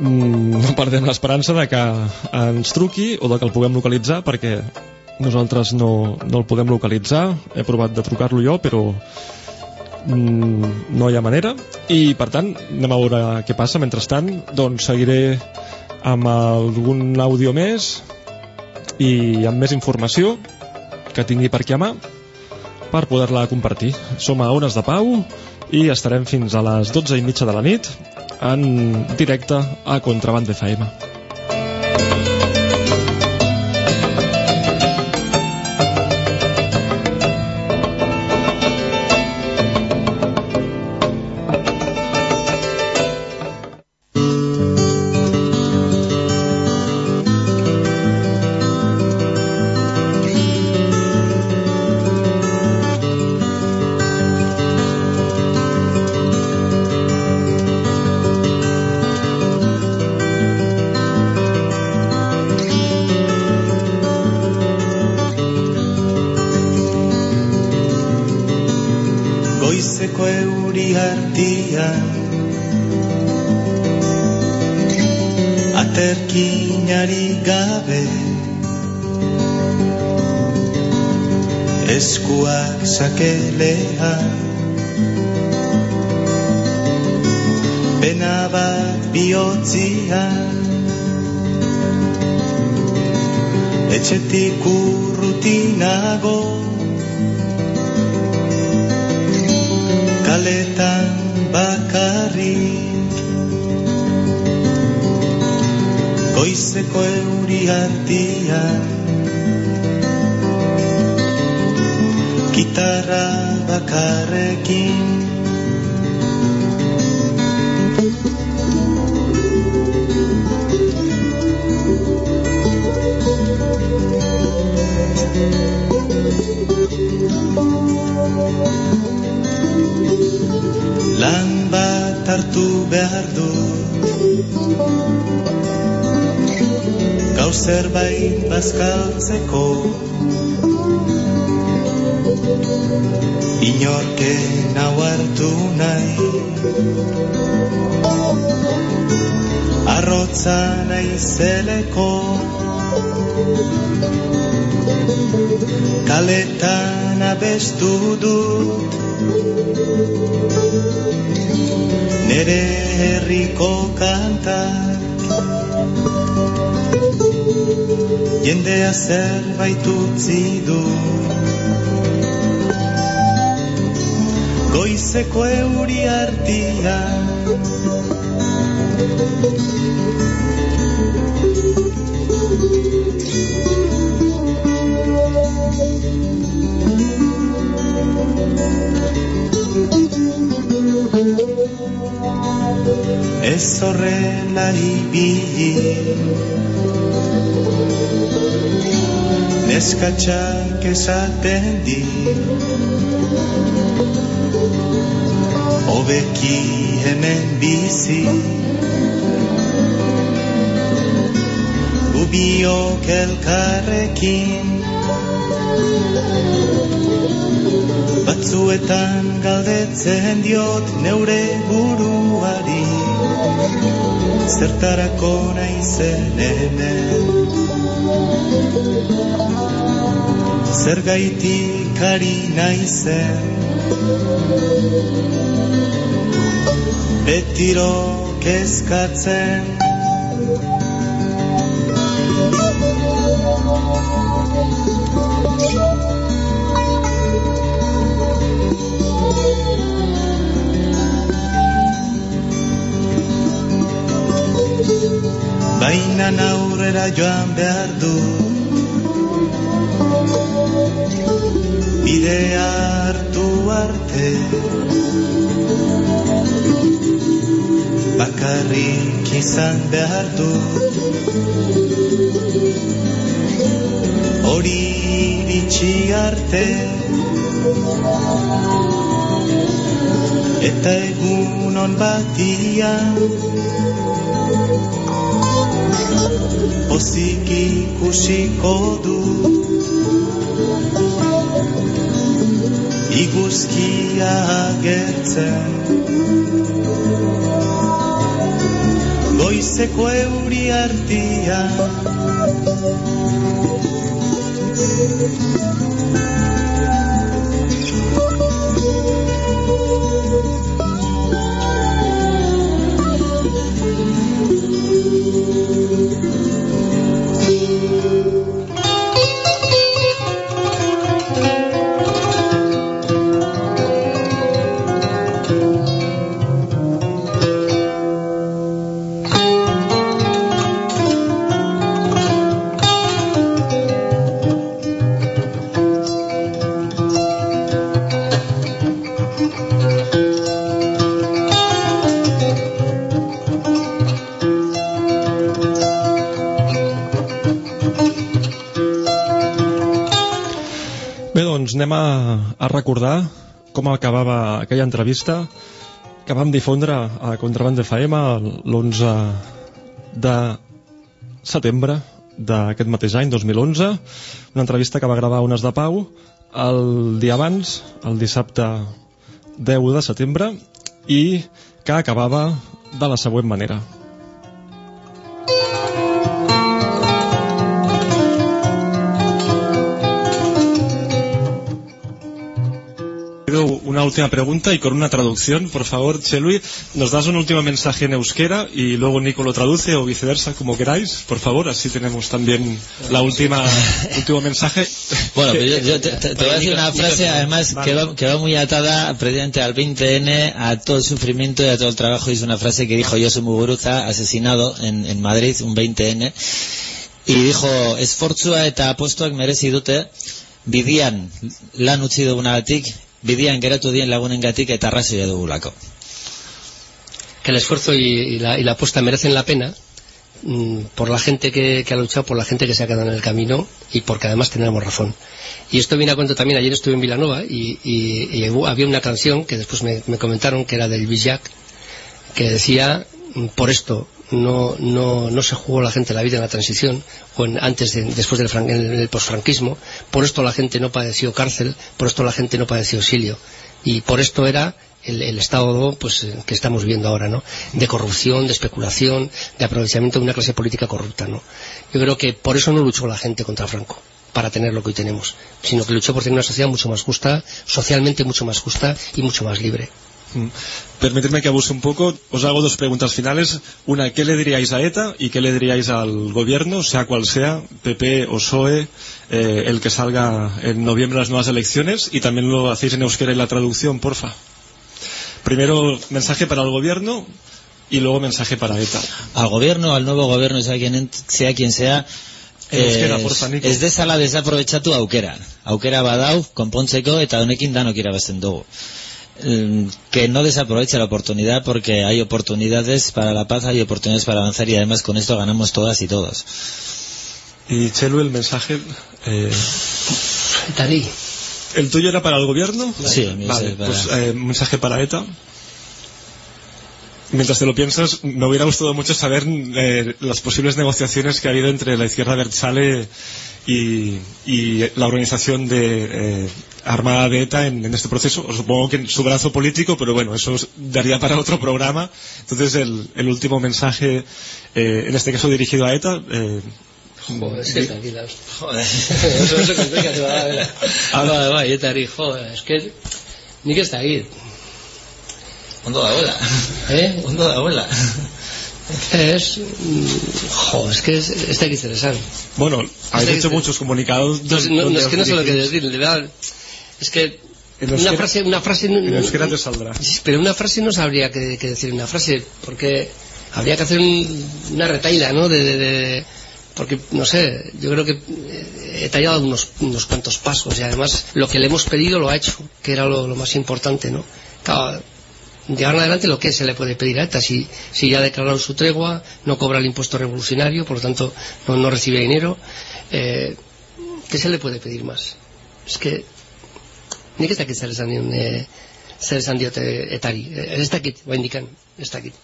Mm, no perdem l'esperança de que ens truqui o de que el puguem localitzar perquè nosaltres no, no el podem localitzar he provat de trucar-lo jo però mm, no hi ha manera i per tant anem a veure què passa mentrestant doncs seguiré amb algun àudio més i amb més informació que tingui per aquí a mà per poder-la compartir. Som a Ones de Pau i estarem fins a les 12 i mitja de la nit en directe a Contraband FM. Lan bat hartu behar du. Gaur zerbait bazkaltzeko. Inorken hau hartu nahi. Arrotza nahi zeleko kaletan abestu dut nere herriko kanta jendea zerbait utzi du. Goizeko euri artian. Neskatxak esaten di Obeki hemen bizi. Ubiok elkarrekin Batzuetan galdetzen diot neure buruari Zertarako naizen hemen. Zer gaitik ari naizen? Betiro kezkatzen Baina aurrera joan behar du. Bidea hartu arte. Bakarrik izan behar du. Hori iritsi arte. Eta egun on batian Pozik ikusiko du Iguzkia agertzen Goizeko euri artia doncs anem a, a recordar com acabava aquella entrevista que vam difondre a Contraband FM l'11 de setembre d'aquest mateix any, 2011, una entrevista que va gravar Ones de Pau el dia abans, el dissabte 10 de setembre, i que acabava de la següent manera. Una última pregunta y con una traducción. Por favor, Chelui, nos das un último mensaje en euskera y luego Nico lo traduce o viceversa, como queráis, por favor. Así tenemos también la última último mensaje. Bueno, pero yo, yo te, te- voy a decir una frase además que va, que va muy atada precisamente al 20N, a todo el sufrimiento y a todo el trabajo. Y es una frase que dijo Josu Muguruza, asesinado en, en Madrid, un 20N. Y dijo, esfortzua eta apostoak merezi dute, bidian lan utzi dugunagatik, bidian geratu dien lagunengatik eta arrazoia dugulako. que el esfuerzo y, la, y la apuesta merecen la pena mm, por la gente que, ha luchado, por la gente que se ha quedado en el camino y porque además tenemos razón. Y esto viene a cuento también, ayer estuve en Vilanova y, había una canción que después me, me comentaron que era del Villac, que decía, mm, por esto no, no, no se jugó la gente la vida en la transición o en- antes de, después del, fran- en el posfranquismo, por esto la gente no padeció cárcel, por esto la gente no padeció exilio y por esto era el, estado pues eh, que estamos viendo ahora, ¿no? De corrupción, de especulación, de aprovechamiento de una clase política corrupta, ¿no? Yo creo que por eso no luchó la gente contra Franco, para tener lo que hoy tenemos, sino que luchó por tener una sociedad mucho más justa, socialmente mucho más justa y mucho más libre. Mm. Permitidme que abuse un poco. Os hago dos preguntas finales. Una, ¿qué le diríais a ETA y qué le diríais al gobierno, sea cual sea, PP o PSOE, eh, el que salga en noviembre las nuevas elecciones? Y también lo hacéis en euskera y la traducción, porfa. Primero, mensaje para el gobierno y luego mensaje para ETA. al gobierno, al nuevo gobierno, sea quien, sea, quien sea, euskera, ez- porfa, Nico. ez dezala desaprovechatu aukera. Aukera badau, konpontzeko eta honekin danok irabazten dugu. Mm, Que no desaproveche la oportunidad porque hay oportunidades para la paz, hay oportunidades para avanzar y además con esto ganamos todas y todos. Y Chelu, el mensaje. eh. ¿El tuyo era para el gobierno? Sí, el mío Vale, es para- pues eh, mensaje para ETA. Mientras te lo piensas, me hubiera gustado mucho saber eh, las posibles negociaciones que ha habido entre la izquierda Berchale y, y la organización de eh, Armada de ETA en, en este proceso. O Supongo que en su brazo político, pero bueno, eso daría para otro programa. Entonces, el, el último mensaje, eh, en este caso dirigido a ETA. eh, Joder, es que tranquila. Joder. Eso se complica, se va a ver. Ah. Bai, bai, etari, joder, es que Nik ez da egit. Ondo da abuela. Eh? Ondo da abuela. Ez, jo, es que es, ez da egit zer esan. Bueno, habéis hecho muchos comunicados. No, no, donde no, es que no sé lo que decir, de verdad. Es que En una euskera- frase, una frase... no- En no- euskera te saldrá. Pero una frase no sabría qué, qué decir una frase, porque habría que hacer un- una retaila, ¿no? De, de- de- porque, no sé, yo creo que eh, he tallado unos, unos cuantos pasos y además lo que le hemos pedido lo ha hecho, que era lo, lo más importante, ¿no? Claro, llevar adelante lo que se le puede pedir a ETA. Si, ya ha declarado su tregua, no cobra el impuesto revolucionario, por lo tanto no, recibe dinero, eh, ¿qué se le puede pedir más? Es que nik ez dakit zer esan dion e, zer esan diote etari Eh, ez dakit, baindikan, ez dakit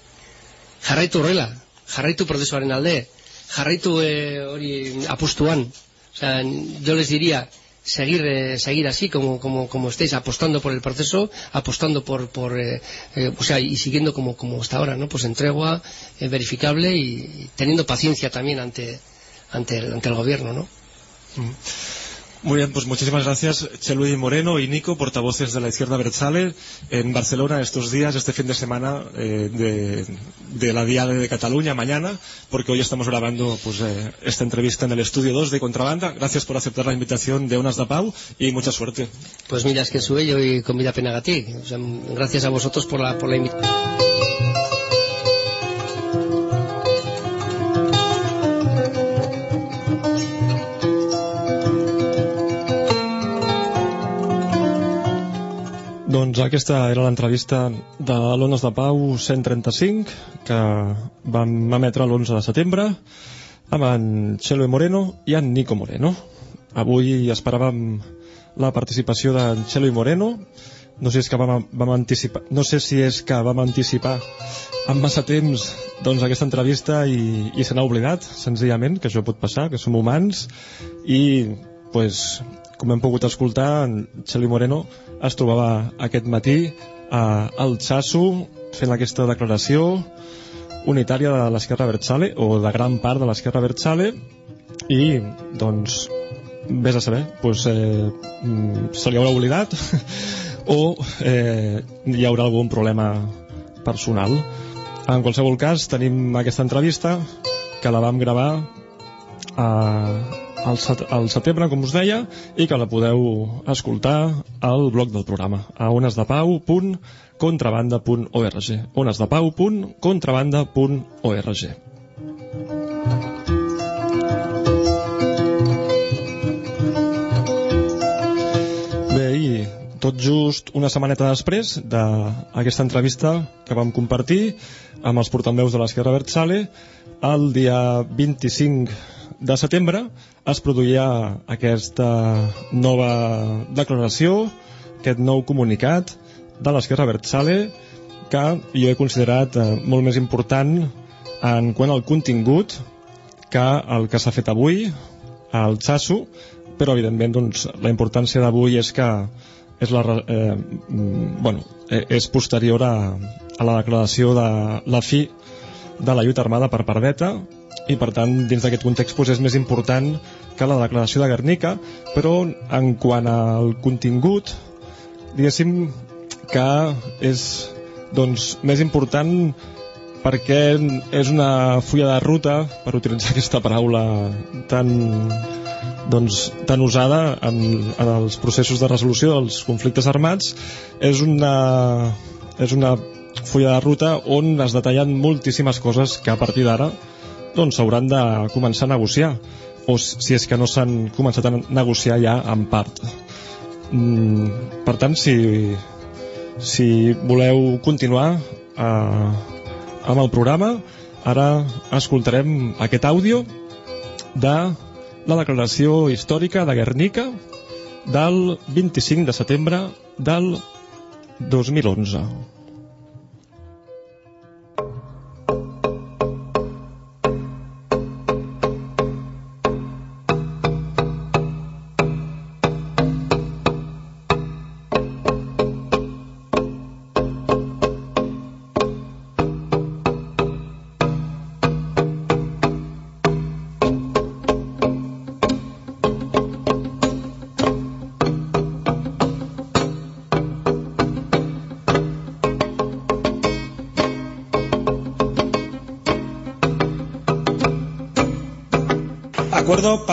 jarraitu horrela jarraitu prozesuaren alde jarraitu eh, hori apustuan o sea, yo les diría seguir eh, seguir así como, como, como estéis apostando por el proceso apostando por, por eh, eh, o sea y siguiendo como, como hasta ahora ¿no? pues en tregua eh, verificable y, teniendo paciencia también ante ante el, ante el gobierno ¿no? Muy bien, pues muchísimas gracias Chelui Moreno y Nico, portavoces de la izquierda Berzale, en Barcelona estos días, este fin de semana eh, de, de la Diada de Cataluña, mañana, porque hoy estamos grabando pues, eh, esta entrevista en el estudio 2 de Contrabanda. Gracias por aceptar la invitación de Onas da Pau y mucha suerte. Pues mira, es que sube yo y con vida pena a ti. O sea, gracias a vosotros por la, por la invitación. Doncs aquesta era l'entrevista de l'Ones de Pau 135 que vam emetre l'11 de setembre amb en Chelo Moreno i en Nico Moreno. Avui esperàvem la participació d'en i Moreno. No sé, és que vam, vam anticipar, no sé si és que vam anticipar amb massa temps doncs, aquesta entrevista i, i se n'ha oblidat, senzillament, que això pot passar, que som humans, i pues, com hem pogut escoltar, en Xeli Moreno es trobava aquest matí a, al Xasso fent aquesta declaració unitària de l'esquerra Bertzale o de gran part de l'esquerra Bertzale i doncs vés a saber doncs, eh, mm, se li haurà oblidat o eh, hi haurà algun problema personal. En qualsevol cas tenim aquesta entrevista que la vam gravar a, al, set, al setembre, com us deia, i que la podeu escoltar al blog del programa, a onesdepau.contrabanda.org onesdepau.contrabanda.org Bé, i tot just una setmaneta després d'aquesta entrevista que vam compartir amb els portaveus de l'Esquerra Bertzale, el dia 25 de setembre es produïa aquesta nova declaració, aquest nou comunicat de l'Esquerra Bertzale que jo he considerat eh, molt més important en quant al contingut que el que s'ha fet avui al Xasso, però evidentment doncs, la importància d'avui és que és, la, eh, mm, bueno, eh, és posterior a, a la declaració de la fi de la lluita armada per part d'ETA i per tant dins d'aquest context doncs, és més important que la declaració de Guernica però en quant al contingut diguéssim que és doncs, més important perquè és una fulla de ruta per utilitzar aquesta paraula tan doncs, tan usada en, en els processos de resolució dels conflictes armats és una, és una fulla de ruta on es detallen moltíssimes coses que a partir d'ara doncs s'hauran de començar a negociar o si és que no s'han començat a negociar ja en part mm, per tant si, si voleu continuar eh, amb el programa ara escoltarem aquest àudio de la declaració històrica de Guernica del 25 de setembre del 2011.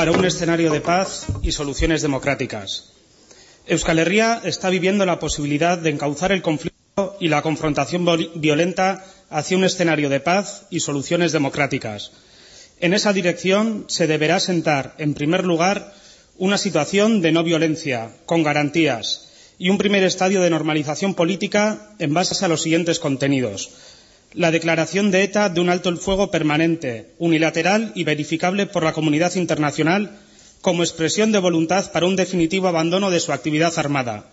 Para un escenario de paz y soluciones democráticas. Euskal Herria está viviendo la posibilidad de encauzar el conflicto y la confrontación violenta hacia un escenario de paz y soluciones democráticas. En esa dirección se deberá sentar, en primer lugar, una situación de no violencia, con garantías, y un primer estadio de normalización política en base a los siguientes contenidos. La declaración de ETA de un alto el fuego permanente, unilateral y verificable por la comunidad internacional como expresión de voluntad para un definitivo abandono de su actividad armada.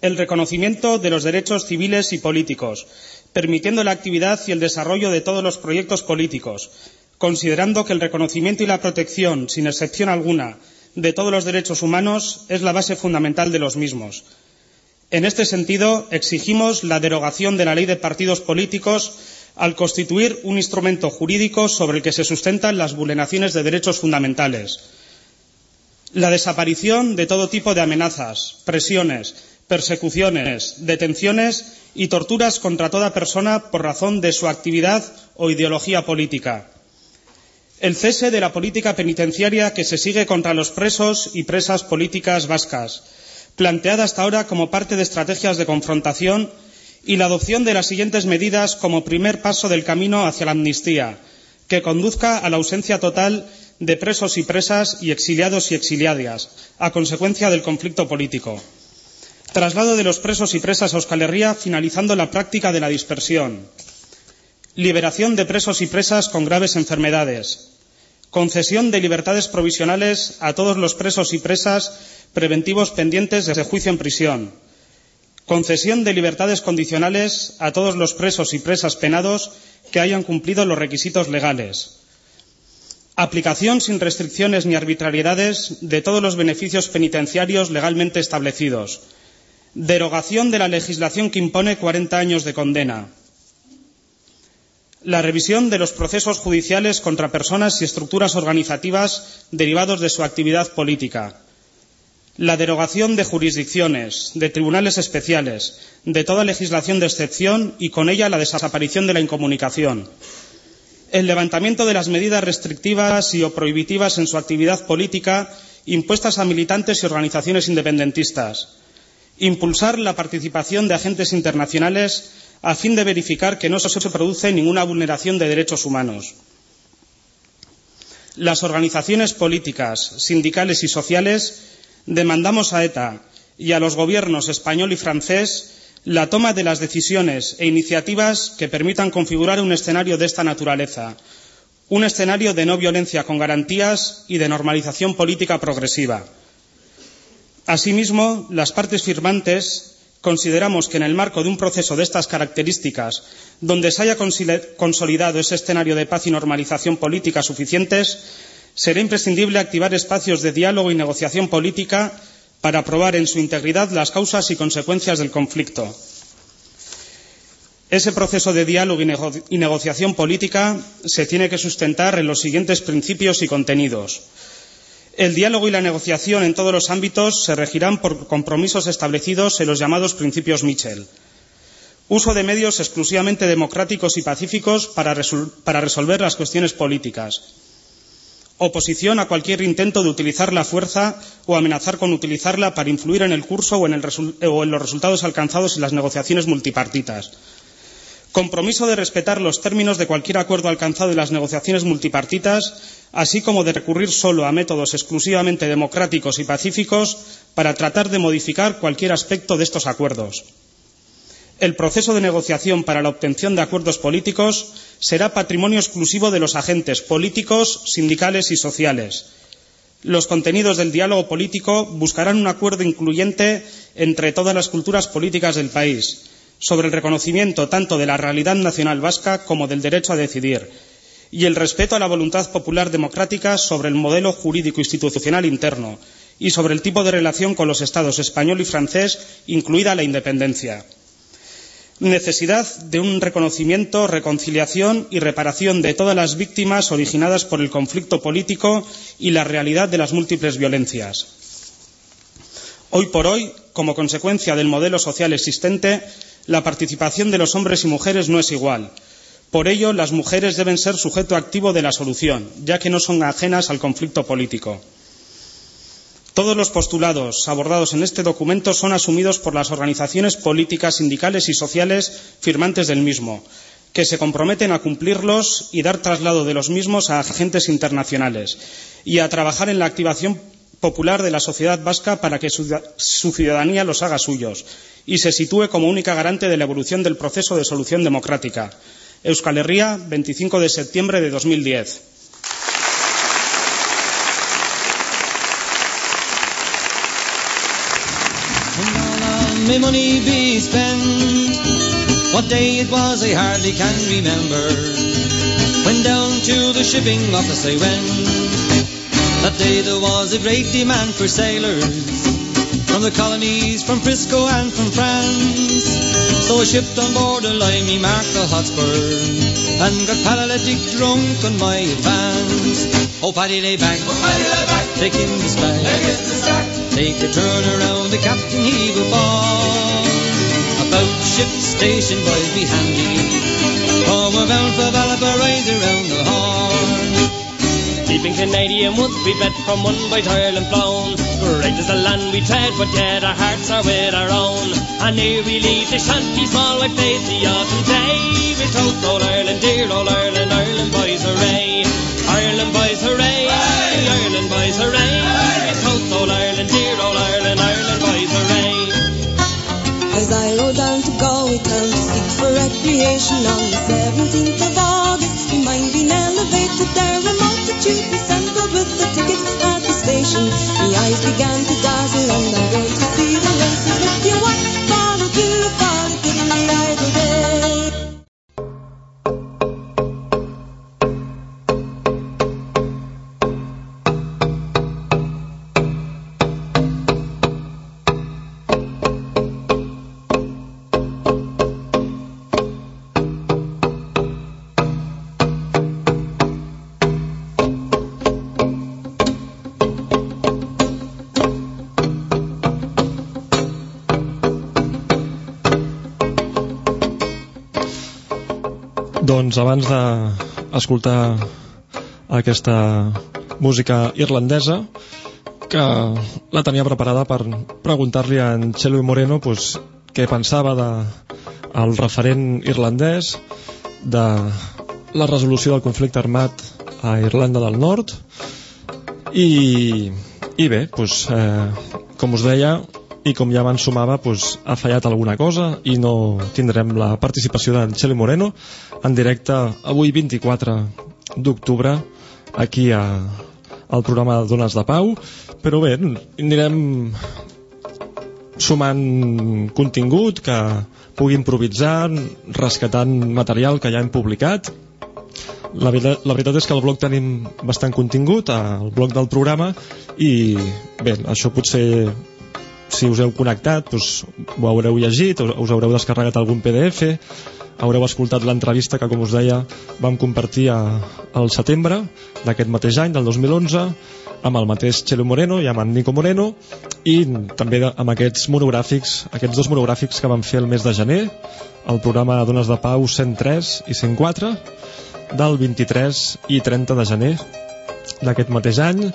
El reconocimiento de los derechos civiles y políticos, permitiendo la actividad y el desarrollo de todos los proyectos políticos, considerando que el reconocimiento y la protección, sin excepción alguna, de todos los derechos humanos es la base fundamental de los mismos. En este sentido, exigimos la derogación de la ley de partidos políticos al constituir un instrumento jurídico sobre el que se sustentan las vulneraciones de derechos fundamentales. La desaparición de todo tipo de amenazas, presiones, persecuciones, detenciones y torturas contra toda persona por razón de su actividad o ideología política el cese de la política penitenciaria que se sigue contra los presos y presas políticas vascas, planteada hasta ahora como parte de estrategias de confrontación, y la adopción de las siguientes medidas como primer paso del camino hacia la amnistía, que conduzca a la ausencia total de presos y presas y exiliados y exiliadas, a consecuencia del conflicto político. Traslado de los presos y presas a Euskal Herria, finalizando la práctica de la dispersión liberación de presos y presas con graves enfermedades, concesión de libertades provisionales a todos los presos y presas preventivos pendientes de juicio en prisión, concesión de libertades condicionales a todos los presos y presas penados que hayan cumplido los requisitos legales, aplicación sin restricciones ni arbitrariedades de todos los beneficios penitenciarios legalmente establecidos, derogación de la legislación que impone 40 años de condena, la revisión de los procesos judiciales contra personas y estructuras organizativas derivados de su actividad política, la derogación de jurisdicciones, de tribunales especiales, de toda legislación de excepción y con ella la desaparición de la incomunicación, el levantamiento de las medidas restrictivas y o prohibitivas en su actividad política impuestas a militantes y organizaciones independentistas, impulsar la participación de agentes internacionales a fin de verificar que no se produce ninguna vulneración de derechos humanos. Las organizaciones políticas, sindicales y sociales demandamos a ETA y a los gobiernos español y francés la toma de las decisiones e iniciativas que permitan configurar un escenario de esta naturaleza, un escenario de no violencia con garantías y de normalización política progresiva. Asimismo, las partes firmantes consideramos que en el marco de un proceso de estas características, donde se haya consolidado ese escenario de paz y normalización política suficientes, será imprescindible activar espacios de diálogo y negociación política para aprobar en su integridad las causas y consecuencias del conflicto. Ese proceso de diálogo y, negociación política se tiene que sustentar en los siguientes principios y contenidos. El diálogo y la negociación en todos los ámbitos se regirán por compromisos establecidos en los llamados principios Mitchell. Uso de medios exclusivamente democráticos y pacíficos para, resolver las cuestiones políticas. Oposición a cualquier intento de utilizar la fuerza o amenazar con utilizarla para influir en el curso o en, o en los resultados alcanzados en las negociaciones multipartitas compromiso de respetar los términos de cualquier acuerdo alcanzado en las negociaciones multipartitas, así como de recurrir solo a métodos exclusivamente democráticos y pacíficos para tratar de modificar cualquier aspecto de estos acuerdos. El proceso de negociación para la obtención de acuerdos políticos será patrimonio exclusivo de los agentes políticos, sindicales y sociales. Los contenidos del diálogo político buscarán un acuerdo incluyente entre todas las culturas políticas del país, sobre el reconocimiento tanto de la realidad nacional vasca como del derecho a decidir y el respeto a la voluntad popular democrática sobre el modelo jurídico institucional interno y sobre el tipo de relación con los Estados español y francés, incluida la independencia. Necesidad de un reconocimiento, reconciliación y reparación de todas las víctimas originadas por el conflicto político y la realidad de las múltiples violencias. Hoy por hoy, como consecuencia del modelo social existente, la participación de los hombres y mujeres no es igual, Por ello, las mujeres deben ser sujeto activo de la solución, ya que no son ajenas al conflicto político. Todos los postulados abordados en este documento son asumidos por las organizaciones políticas, sindicales y sociales firmantes del mismo, que se comprometen a cumplirlos y dar traslado de los mismos a agentes internacionales y a trabajar en la activación popular de la sociedad vasca para que su, ciudadanía los haga suyos y se sitúe como única garante de la evolución del proceso de solución democrática. Euskal Herria, 25 de septiembre de 2010. May money be spent. What day it was I hardly can remember. When down to the shipping office I went. That day there was a great demand for sailors from the colonies, from Frisco and from France. So I shipped on board a limey Mark the Hotspur and got paralytic drunk on my advance. Oh, Paddy lay back, oh, Paddy lay back, take in the slack, take a turn around, the captain he will fall. About ship station, boys, be handy. Oh, we're bound for right around the horn. Keeping Canadian would be bet from one by Ireland flown. Great is the land we tread, but yet our hearts are with our own. And here we leave the shanty small, we face the autumn day. We toast old Ireland, dear old Ireland, Ireland boys hooray. Ireland boys hooray, Ireland boys hooray. We toast old Ireland, dear old Ireland, Ireland boys hooray. As I rode down to Galway town to seek for recreation on the 17th of August, my mind being elevated there, a multitude assembled with the tickets at the station. My eyes began to Doncs abans d'escoltar aquesta música irlandesa, que la tenia preparada per preguntar-li a en Moreno pues, què pensava de el referent irlandès de la resolució del conflicte armat a Irlanda del Nord. I, i bé, pues, eh, com us deia i com ja abans sumava pues, ha fallat alguna cosa i no tindrem la participació d'en Xeli Moreno en directe avui 24 d'octubre aquí a, al programa Dones de Pau. Però bé, anirem sumant contingut que pugui improvisar rescatant material que ja hem publicat. La veritat, la veritat és que al blog tenim bastant contingut al blog del programa i bé, això potser si us heu connectat doncs, ho haureu llegit, us haureu descarregat algun PDF haureu escoltat l'entrevista que com us deia vam compartir a, al setembre d'aquest mateix any, del 2011 amb el mateix Chelo Moreno i amb en Nico Moreno i també amb aquests monogràfics aquests dos monogràfics que vam fer el mes de gener el programa Dones de Pau 103 i 104 del 23 i 30 de gener d'aquest mateix any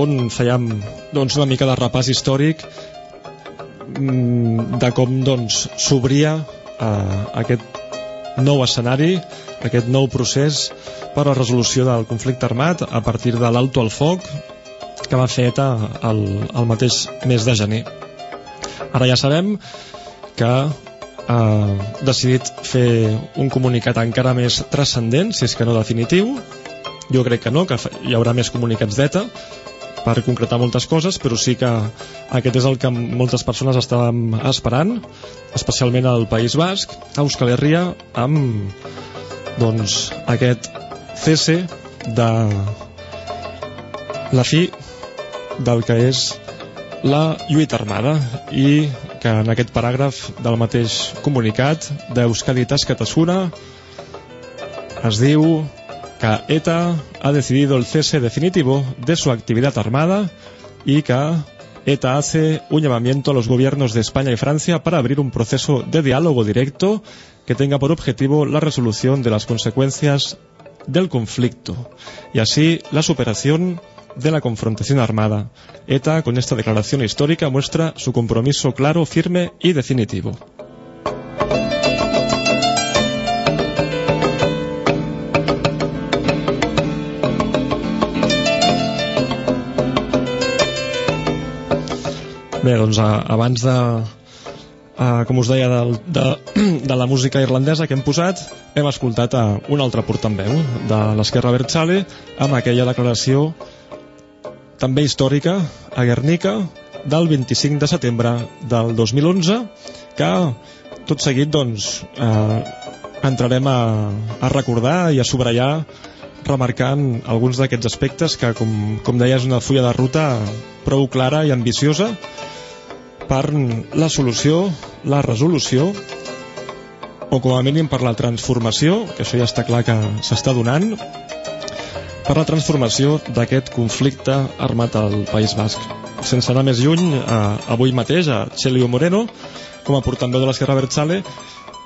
on fèiem doncs, una mica de repàs històric de com doncs s'obria eh, aquest nou escenari, aquest nou procés per a la resolució del conflicte armat a partir de l'alto al foc que va fer ETA el, el mateix mes de gener. Ara ja sabem que ha decidit fer un comunicat encara més transcendent, si és que no definitiu. Jo crec que no, que hi haurà més comunicats d'ETA per concretar moltes coses, però sí que aquest és el que moltes persones estàvem esperant, especialment al País Basc, a Euskal Herria, amb doncs, aquest cese de la fi del que és la lluita armada i que en aquest paràgraf del mateix comunicat d'Euskalitas Catasuna es diu que ETA ha decidido el cese definitivo de su actividad armada y que ETA hace un llamamiento a los gobiernos de España y Francia para abrir un proceso de diálogo directo que tenga por objetivo la resolución de las consecuencias del conflicto y así la superación de la confrontación armada. ETA, con esta declaración histórica, muestra su compromiso claro, firme y definitivo. Bé, doncs abans de, a, com us deia, de, de, de la música irlandesa que hem posat, hem escoltat a un altre portaveu de l'Esquerra Berchale amb aquella declaració també històrica a Guernica del 25 de setembre del 2011 que tot seguit doncs eh, entrarem a, a recordar i a subratllar remarcant alguns d'aquests aspectes que com, com deia és una fulla de ruta prou clara i ambiciosa per la solució, la resolució o com a mínim per la transformació, que això ja està clar que s'està donant, per la transformació d'aquest conflicte armat al País Basc. Sense anar més lluny, eh, avui mateix a Chelio Moreno, com a portaveu de l'Esquerra Berchale,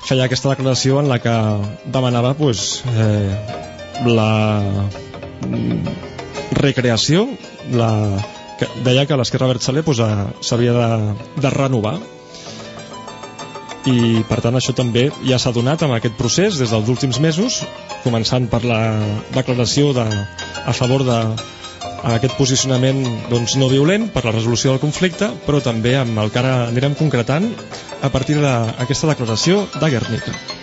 feia aquesta declaració en la que demanava pues, eh, la mm, recreació, la que deia que l'Esquerra Berxaler pues, s'havia de, de renovar. I per tant això també ja s'ha donat amb aquest procés des dels últims mesos començant per la declaració de, a favor de aquest posicionament doncs, no violent per la resolució del conflicte però també amb el que ara anirem concretant a partir d'aquesta declaració de Guernica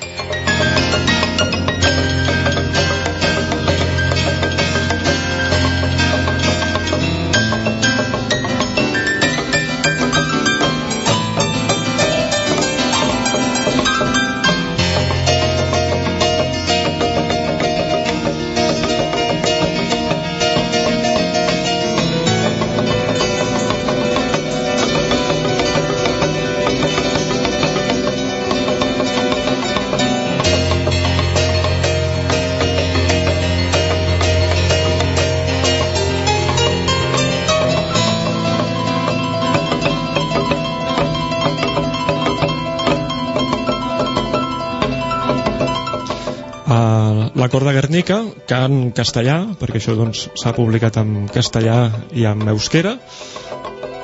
Guernica, que en castellà, perquè això doncs, s'ha doncs, publicat en castellà i en euskera,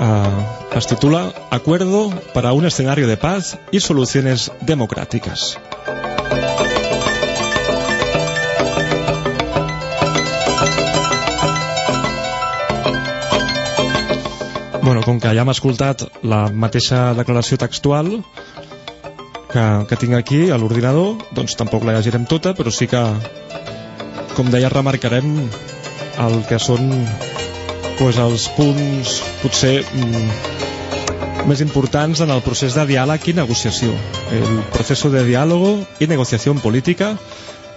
eh, es titula Acuerdo para un escenario de paz y soluciones democráticas. Bueno, com que ja hem escoltat la mateixa declaració textual, que, que tinc aquí a l'ordinador doncs tampoc la llegirem tota però sí que com deia remarcarem el que són pues, els punts potser mm, més importants en el procés de diàleg i negociació el procés de diàlogo i negociació política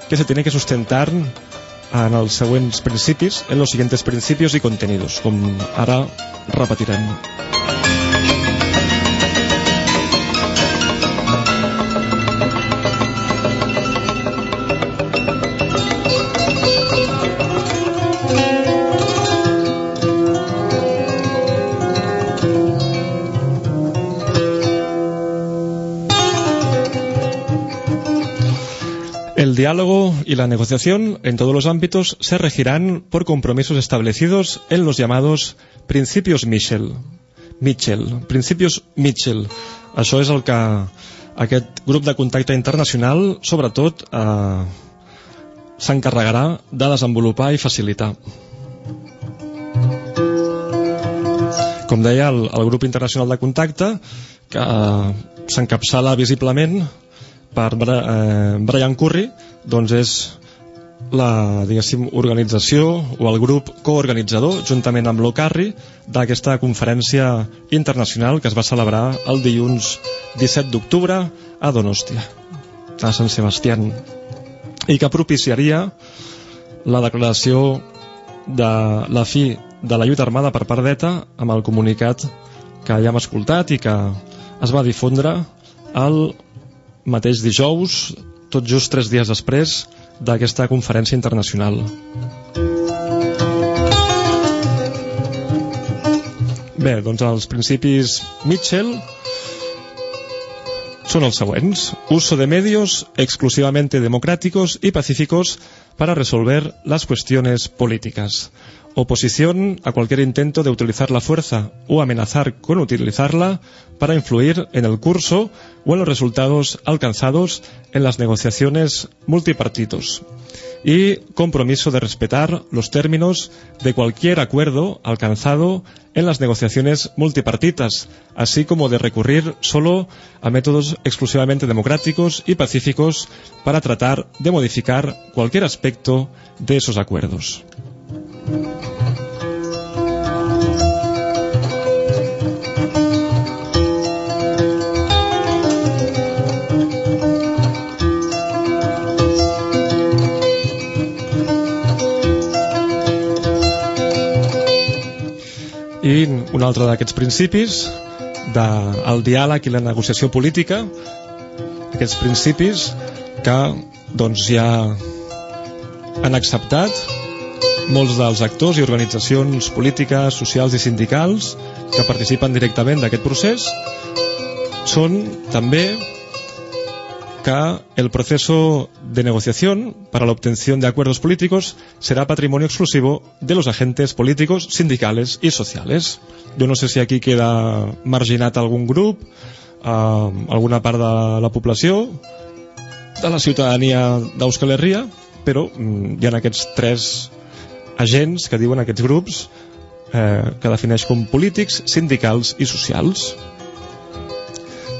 que se tiene que sustentar en els següents principis, en los siguientes principios y contenidos, com ara repetirem. Diálogo y la negociación en todos los ámbitos se regirán por compromisos establecidos en los llamados principios Mitchell. Mitchell, principios Mitchell. Això és el que aquest grup de contacte internacional, sobretot, eh, s'encarregarà de desenvolupar i facilitar. Com deia, el, el grup internacional de contacte, que eh, s'encapçala visiblement per eh, Brian Curry doncs és la diguéssim, organització o el grup coorganitzador juntament amb l'Ocarri d'aquesta conferència internacional que es va celebrar el dilluns 17 d'octubre a Donòstia a Sant Sebastián i que propiciaria la declaració de la fi de la lluita armada per part d'ETA amb el comunicat que ja hem escoltat i que es va difondre el mateix dijous, tot just tres dies després d'aquesta conferència internacional. Bé, doncs els principis Mitchell son los següents. Uso de medios exclusivamente democráticos y pacíficos para resolver las cuestiones políticas. Oposición a cualquier intento de utilizar la fuerza o amenazar con utilizarla para influir en el curso o en los resultados alcanzados en las negociaciones multipartitos. Y compromiso de respetar los términos de cualquier acuerdo alcanzado en las negociaciones multipartitas, así como de recurrir solo a métodos exclusivamente democráticos y pacíficos para tratar de modificar cualquier aspecto de esos acuerdos. I un altre d'aquests principis del diàleg i la negociació política aquests principis que doncs ja han acceptat molts dels actors i organitzacions polítiques, socials i sindicals que participen directament d'aquest procés són també que el proceso de negociación para la obtención de acuerdos políticos será patrimonio exclusivo de los agentes políticos, sindicales y sociales. Yo no sé si aquí queda marginat algun grup, eh, alguna part de la població, de la ciutadania d'Euskal Herria, però mm, hi ha aquests tres agents que diuen aquests grups eh, que defineix com polítics, sindicals i socials.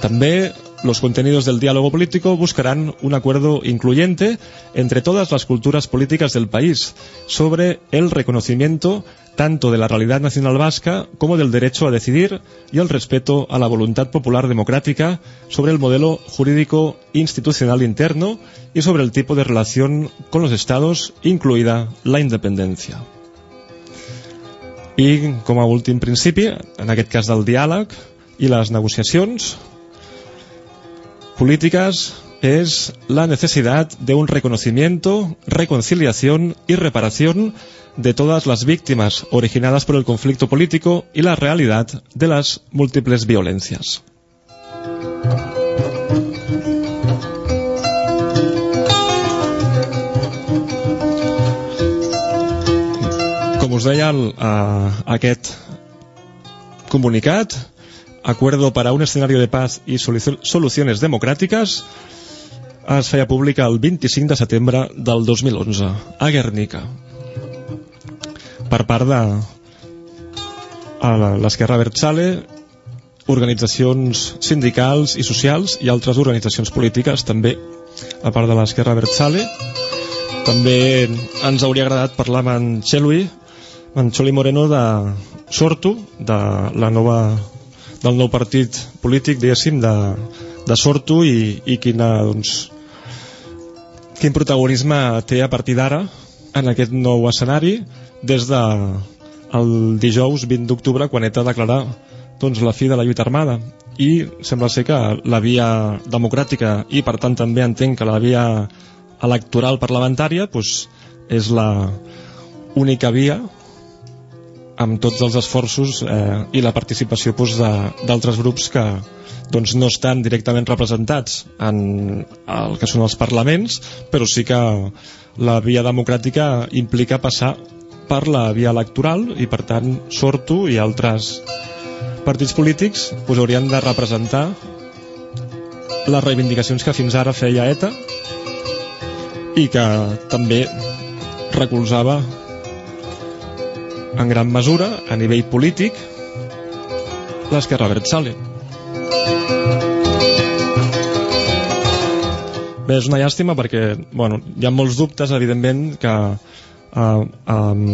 També los contenidos del diálogo político buscarán un acuerdo incluyente entre todas las culturas políticas del país sobre el reconocimiento tanto de la realidad nacional vasca como del derecho a decidir y el respeto a la voluntad popular democrática sobre el modelo jurídico institucional interno y sobre el tipo de relación con los estados, incluida la independencia. I, com a últim principi, en aquest cas del diàleg i les negociacions, políticas es la necesidad de un reconocimiento, reconciliación y reparación de todas las víctimas originadas por el conflicto político y la realidad de las múltiples violencias. Com us deia, el, uh, aquest comunicat Acuerdo para un escenario de paz i solucions democràtiques es feia pública el 25 de setembre del 2011 a Guernica per part de l'esquerra Bertzale organitzacions sindicals i socials i altres organitzacions polítiques també a part de l'esquerra Bertzale també ens hauria agradat parlar amb en Xelui en Xoli Moreno de Sortu de la nova del nou partit polític, diguéssim, de, de Sortu i, i quina, doncs, quin protagonisme té a partir d'ara en aquest nou escenari des de el dijous 20 d'octubre quan ETA declarar doncs, la fi de la lluita armada. I sembla ser que la via democràtica i per tant també entenc que la via electoral parlamentària doncs, és la única via amb tots els esforços eh, i la participació doncs, d'altres grups que doncs, no estan directament representats en el que són els parlaments, però sí que la via democràtica implica passar per la via electoral i per tant Sorto i altres partits polítics doncs, haurien de representar les reivindicacions que fins ara feia ETA i que també recolzava en gran mesura, a nivell polític, l'esquerra Bertzale. Bé, és una llàstima perquè bueno, hi ha molts dubtes, evidentment, que eh, eh,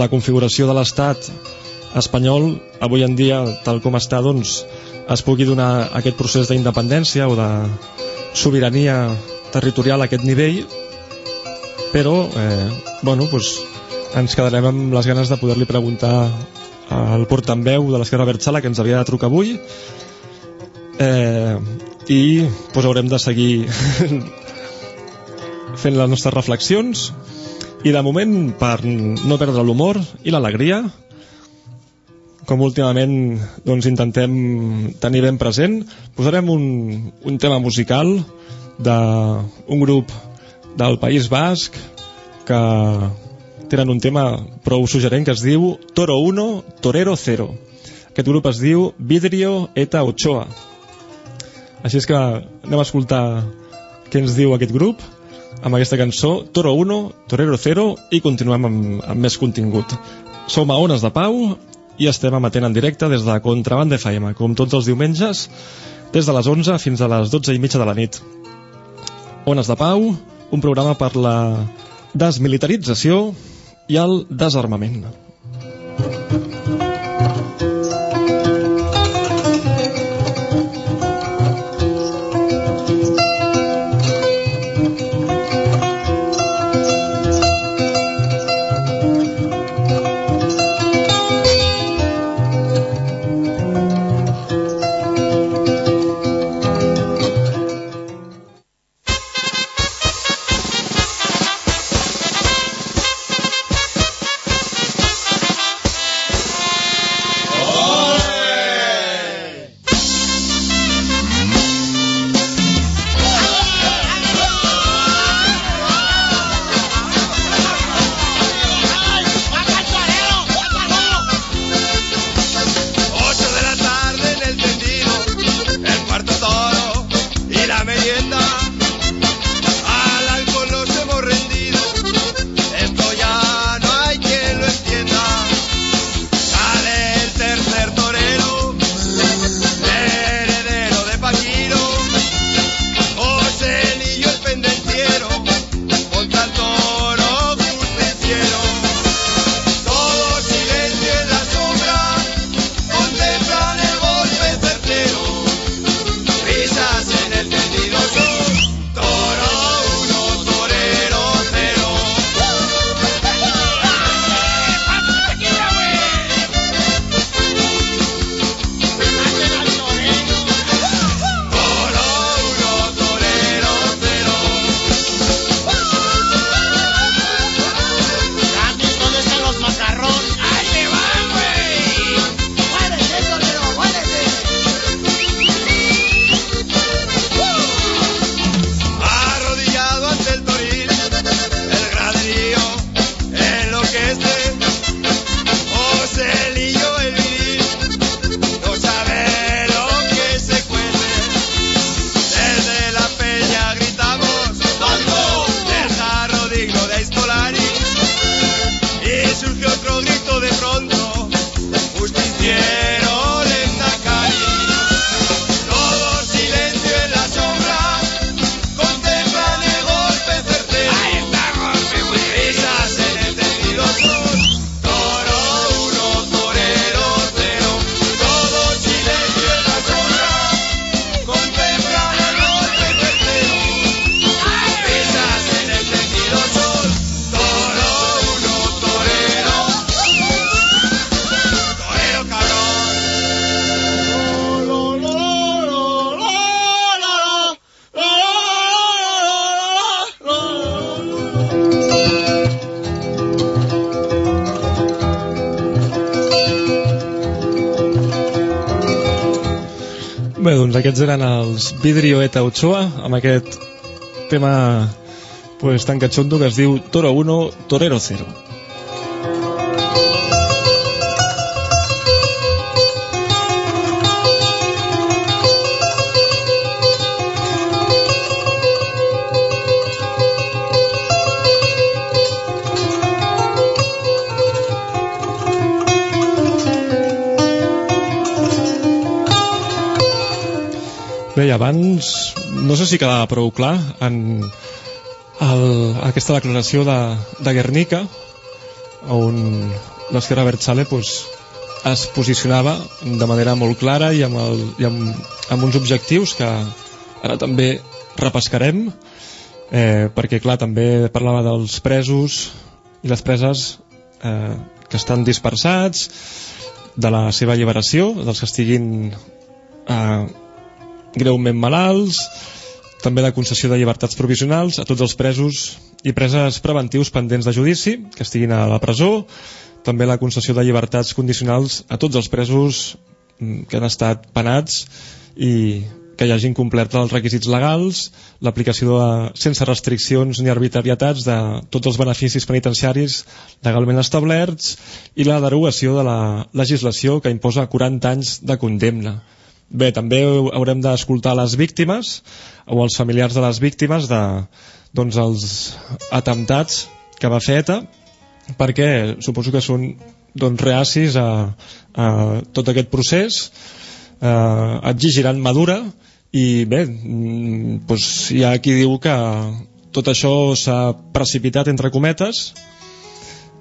la configuració de l'Estat espanyol, avui en dia, tal com està, doncs, es pugui donar aquest procés d'independència o de sobirania territorial a aquest nivell, però, eh, bueno, doncs, ens quedarem amb les ganes de poder-li preguntar al portaveu de l'Esquerra Berxala que ens havia de trucar avui. Eh, i pues, haurem de seguir fent les nostres reflexions i de moment per no perdre l'humor i l'alegria com últimament doncs, intentem tenir ben present, posarem un, un tema musical d'un grup del País Basc que tenen un tema prou suggerent que es diu Toro 1, Torero 0. Aquest grup es diu Vidrio Eta Ochoa. Així és que anem a escoltar què ens diu aquest grup amb aquesta cançó Toro 1, Torero 0 i continuem amb, amb més contingut. Som a Ones de Pau i estem emetent en directe des de Contraband FM, com tots els diumenges, des de les 11 fins a les 12 i mitja de la nit. Ones de Pau, un programa per la desmilitarització i el desarmament. Vidrio Eta Ochoa amb aquest tema pues, tan catxondo que es diu Toro 1, Torero 0. Abans, no sé si quedava prou clar en el, aquesta declaració de, de Guernica, on l'esquerra Berchale pues, es posicionava de manera molt clara i amb, el, i amb, amb uns objectius que ara també repescarem, eh, perquè clar, també parlava dels presos i les preses eh, que estan dispersats, de la seva alliberació, dels que estiguin eh, greument malalts, també la concessió de llibertats provisionals a tots els presos i preses preventius pendents de judici, que estiguin a la presó, també la concessió de llibertats condicionals a tots els presos mm, que han estat penats i que hi hagin complert els requisits legals, l'aplicació sense restriccions ni arbitrarietats de tots els beneficis penitenciaris legalment establerts i la derogació de la legislació que imposa 40 anys de condemna. Bé, també haurem d'escoltar les víctimes o els familiars de les víctimes de doncs, els atemptats que va fer ETA perquè suposo que són doncs, reacis a, a tot aquest procés eh, exigiran madura i bé, mm, doncs hi ha qui diu que tot això s'ha precipitat entre cometes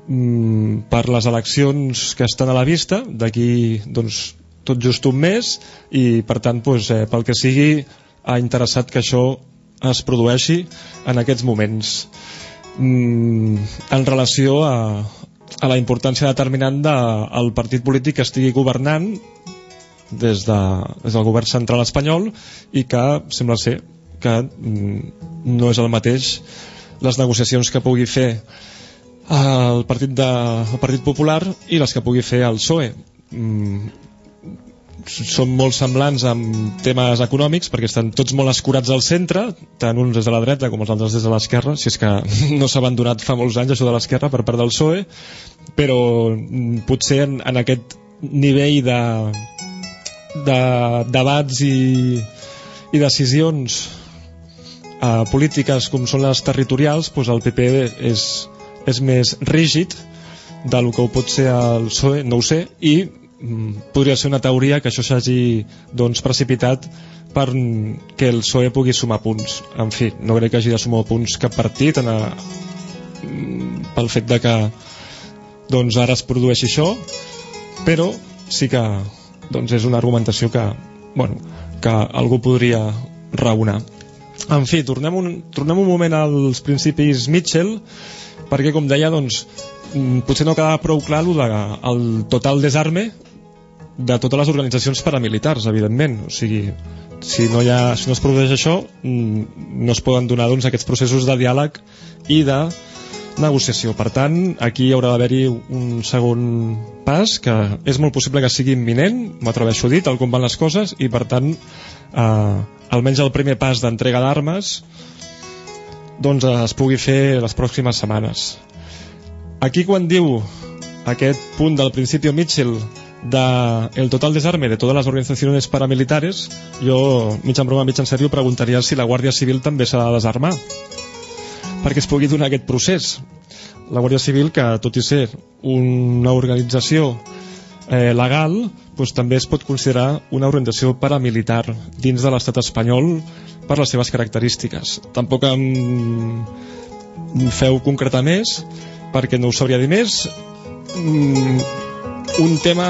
mm, per les eleccions que estan a la vista d'aquí doncs, tot just un mes i per tant doncs, eh, pel que sigui ha interessat que això es produeixi en aquests moments. Mm, en relació a, a la importància determinant del de, partit polític que estigui governant des, de, des del govern central espanyol i que sembla ser que mm, no és el mateix les negociacions que pugui fer el Partit, de, el Partit Popular i les que pugui fer el PSOE mm, són molt semblants amb temes econòmics perquè estan tots molt escurats al centre tant uns des de la dreta com els altres des de l'esquerra si és que no s'ha abandonat fa molts anys això de l'esquerra per part del PSOE però mm, potser en, en aquest nivell de, de debats i, i decisions eh, polítiques com són les territorials doncs el PP és, és més rígid del que ho pot ser el PSOE, no ho sé i podria ser una teoria que això s'hagi doncs, precipitat per que el PSOE pugui sumar punts. En fi, no crec que hagi de sumar punts cap partit en a, mm, pel fet de que doncs ara es produeixi això però sí que doncs és una argumentació que, bueno, que algú podria raonar. En fi, tornem un, tornem un moment als principis Mitchell perquè com deia doncs, mm, potser no quedava prou clar el, de, el total desarme de totes les organitzacions paramilitars, evidentment. O sigui, si no, hi ha, si no es produeix això, mm, no es poden donar doncs, aquests processos de diàleg i de negociació. Per tant, aquí hi haurà d'haver-hi un segon pas que és molt possible que sigui imminent, m'atreveixo a dir, tal com van les coses, i per tant, eh, almenys el primer pas d'entrega d'armes doncs es pugui fer les pròximes setmanes. Aquí quan diu aquest punt del principi Mitchell de el total desarme de todas las organizaciones paramilitares, jo, mig en broma, mig en sèrio, preguntaria si la Guàrdia Civil també s'ha de desarmar perquè es pugui donar aquest procés. La Guàrdia Civil, que tot i ser una organització eh, legal, doncs, també es pot considerar una organització paramilitar dins de l'estat espanyol per les seves característiques. Tampoc em feu concretar més, perquè no ho sabria dir més. Mm, un tema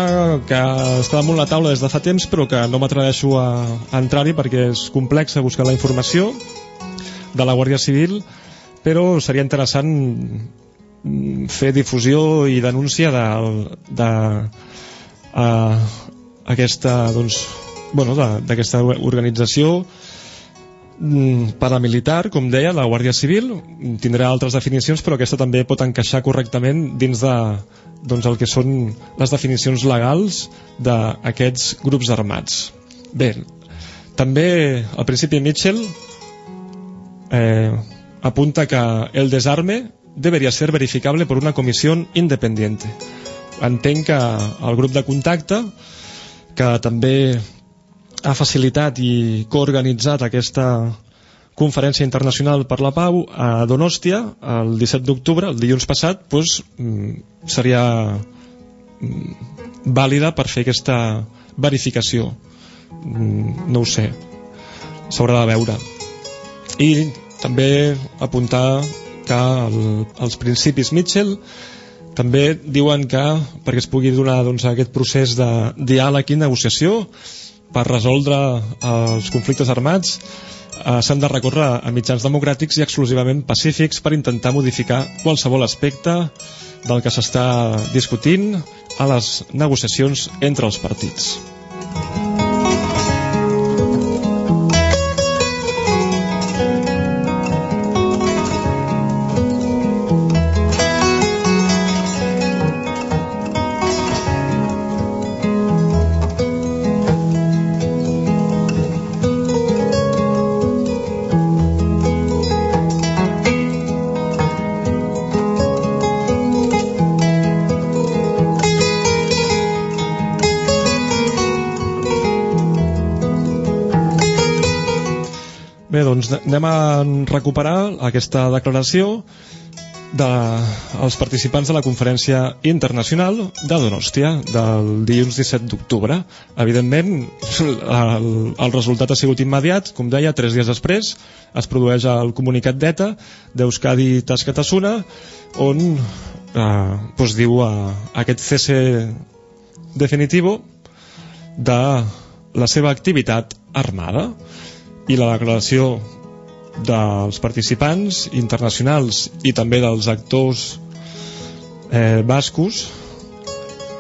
que està damunt la taula des de fa temps però que no m'atreveixo a, entrar-hi perquè és complex buscar la informació de la Guàrdia Civil però seria interessant mm, fer difusió i denúncia de, de a, aquesta doncs, bueno, d'aquesta organització paramilitar, com deia, la Guàrdia Civil tindrà altres definicions però aquesta també pot encaixar correctament dins de, doncs, el que són les definicions legals d'aquests grups armats. Bé, també al principi Mitchell eh, apunta que el desarme debería ser verificable por una comisión independiente. Entenc que el grup de contacte, que també ha facilitat i coorganitzat aquesta conferència internacional per la pau a Donòstia el 17 d'octubre, el dilluns passat doncs, mm, seria mm, vàlida per fer aquesta verificació. Mm, no ho sé. S'haurà de veure. I també apuntar que el, els principis Mitchell també diuen que perquè es pugui donar doncs, aquest procés de diàleg i negociació per resoldre els conflictes armats eh, s'han de recórrer a mitjans democràtics i exclusivament pacífics per intentar modificar qualsevol aspecte del que s'està discutint a les negociacions entre els partits. Anem a recuperar aquesta declaració dels participants de la conferència internacional de Donòstia del dilluns 17 d'octubre. Evidentment, el, el resultat ha sigut immediat, com deia, tres dies després es produeix el comunicat d'ETA d'Euskadi Tascatasuna on eh, doncs diu eh, aquest cese definitivo de la seva activitat armada i la declaració dels participants internacionals i també dels actors eh, bascos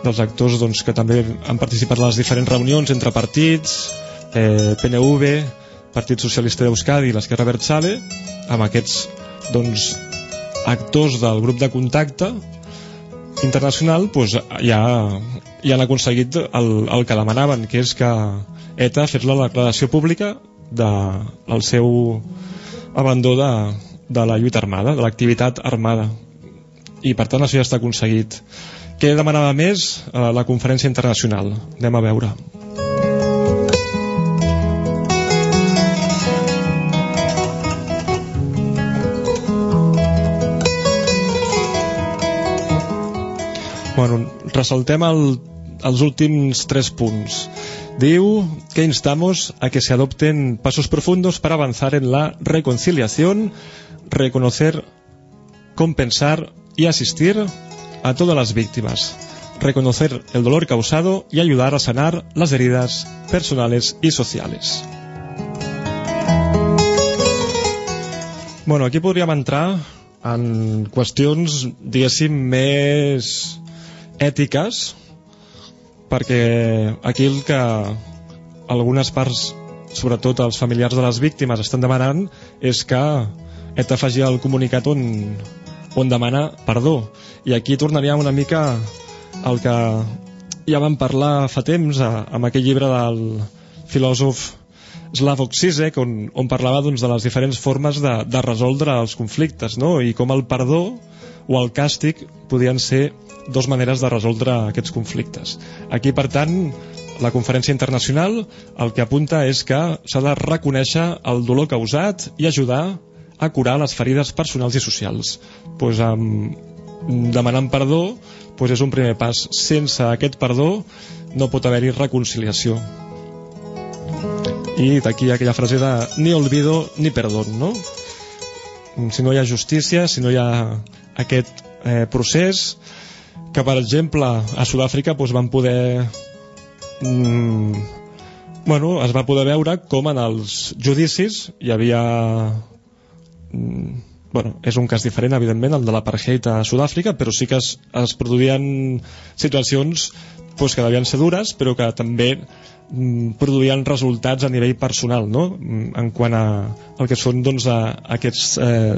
dels actors doncs, que també han participat en les diferents reunions entre partits eh, PNV, Partit Socialista d'Euskadi i l'Esquerra Bertzale amb aquests doncs, actors del grup de contacte internacional doncs, ja, ja han aconseguit el, el que demanaven que és que ETA fes la declaració pública del de, seu abandó de, de la lluita armada, de l'activitat armada. I per tant això ja està aconseguit. Què demanava més a la conferència internacional? Anem a veure. Bueno, ressaltem el, els últims tres punts. Diu que instamos a que se adopten pasos profundos para avanzar en la reconciliación, reconocer, compensar y asistir a todas las víctimas, reconocer el dolor causado y ayudar a sanar las heridas personales y sociales. Bueno, aquí podríem entrar en qüestions, diguéssim, més ètiques, perquè aquí el que algunes parts sobretot els familiars de les víctimes estan demanant és que ETA faci el comunicat on, on demana perdó i aquí tornaríem una mica al que ja vam parlar fa temps amb aquell llibre del filòsof Slavoj Zizek on, on parlava doncs, de les diferents formes de, de resoldre els conflictes no? i com el perdó o el càstig podien ser dos maneres de resoldre aquests conflictes. Aquí, per tant, la conferència internacional el que apunta és que s'ha de reconèixer el dolor causat i ajudar a curar les ferides personals i socials. Pues, amb, demanant perdó pues és un primer pas. Sense aquest perdó no pot haver-hi reconciliació. I d'aquí aquella frase de ni olvido ni perdón, no? Si no hi ha justícia, si no hi ha aquest eh, procés, que per exemple a Sud-àfrica doncs, van poder mm, bueno, es va poder veure com en els judicis hi havia mm, bueno, és un cas diferent evidentment el de l'apartheid a Sud-àfrica però sí que es, es produïen situacions doncs, que devien ser dures però que també mm, produïen resultats a nivell personal no? Mm, en quant a el que són doncs, a, a aquests eh,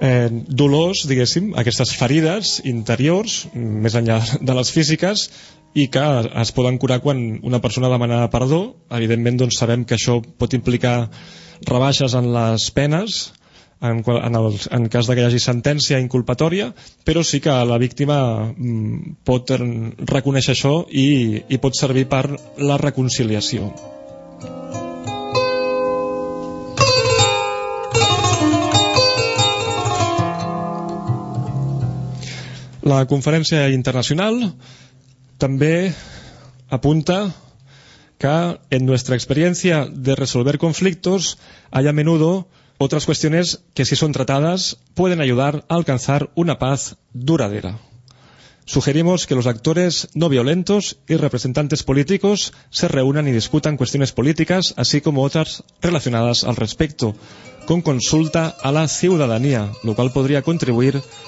eh, dolors, diguéssim, aquestes ferides interiors, més enllà de les físiques, i que es poden curar quan una persona demana perdó. Evidentment, doncs, sabem que això pot implicar rebaixes en les penes, en, en, el, en cas que hi hagi sentència inculpatòria, però sí que la víctima mm, pot reconèixer això i, i pot servir per la reconciliació. La conferència internacional també apunta que en nuestra experiencia de resolver conflictos hay a menudo otras cuestiones que si son tratadas pueden ayudar a alcanzar una paz duradera. Sugerimos que los actores no violentos y representantes políticos se reúnan y discutan cuestiones políticas, así como otras relacionadas al respecto, con consulta a la ciudadanía, lo cual podría contribuir a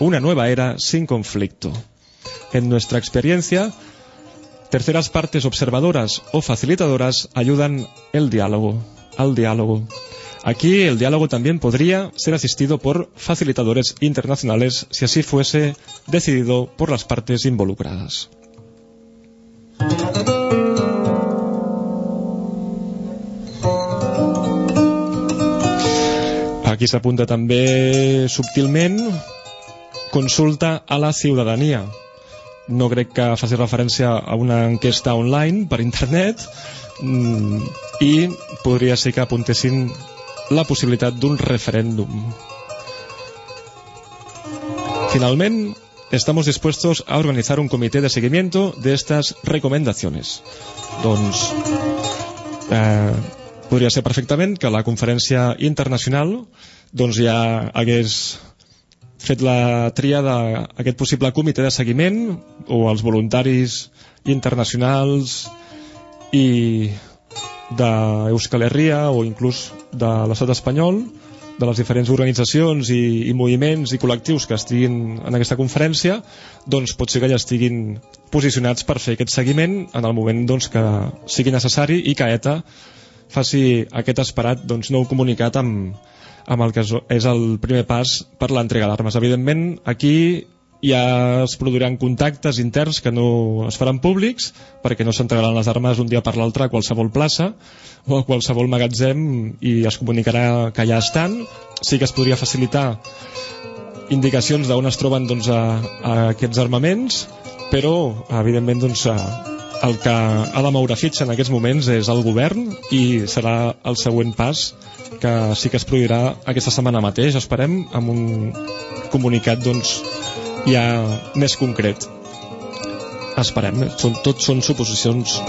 una nueva era sin conflicto. En nuestra experiencia, terceras partes observadoras o facilitadoras ayudan el diálogo, al diálogo. Aquí el diálogo también podría ser asistido por facilitadores internacionales si así fuese decidido por las partes involucradas. Aquí s'apunta també subtilment consulta a la ciutadania. no crec que faci referència a una enquesta online per internet mm, i podria ser que apuntessin la possibilitat d'un referéndum. Finalment, estamos dispuestos a organizar un comité de seguimiento de estas recomendaciones. Doncs eh, podria ser perfectament que la conferència internacional doncs ja hagués fet la tria d'aquest possible comitè de seguiment o els voluntaris internacionals i d'Euskal Herria o inclús de l'estat espanyol de les diferents organitzacions i, i moviments i col·lectius que estiguin en aquesta conferència doncs pot ser que ja estiguin posicionats per fer aquest seguiment en el moment doncs, que sigui necessari i que ETA faci aquest esperat doncs, nou comunicat amb, amb el que és el primer pas per l'entrega d'armes. Evidentment, aquí ja es produiran contactes interns que no es faran públics perquè no s'entregaran les armes un dia per l'altre a qualsevol plaça o a qualsevol magatzem i es comunicarà que ja estan sí que es podria facilitar indicacions d'on es troben doncs, a, a aquests armaments però evidentment doncs, el que ha de moure fitxa en aquests moments és el govern i serà el següent pas que sí que es produirà aquesta setmana mateix, esperem, amb un comunicat doncs, ja més concret. Esperem, eh? són, tot són suposicions.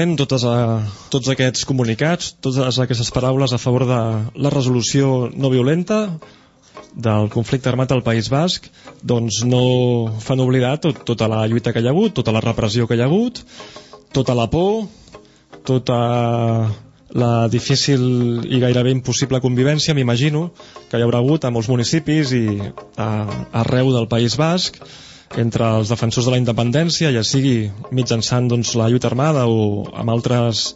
Evidentment totes, a, tots aquests comunicats totes aquestes paraules a favor de la resolució no violenta del conflicte armat al País Basc. Doncs no fan oblidar tot, tota la lluita que hi ha hagut tota la repressió que hi ha hagut tota la por tota la difícil i gairebé impossible convivència m'imagino que hi haurà hagut a molts municipis i a, arreu del País Basc entre els defensors de la independència, ja sigui mitjançant doncs, la lluita armada o amb altres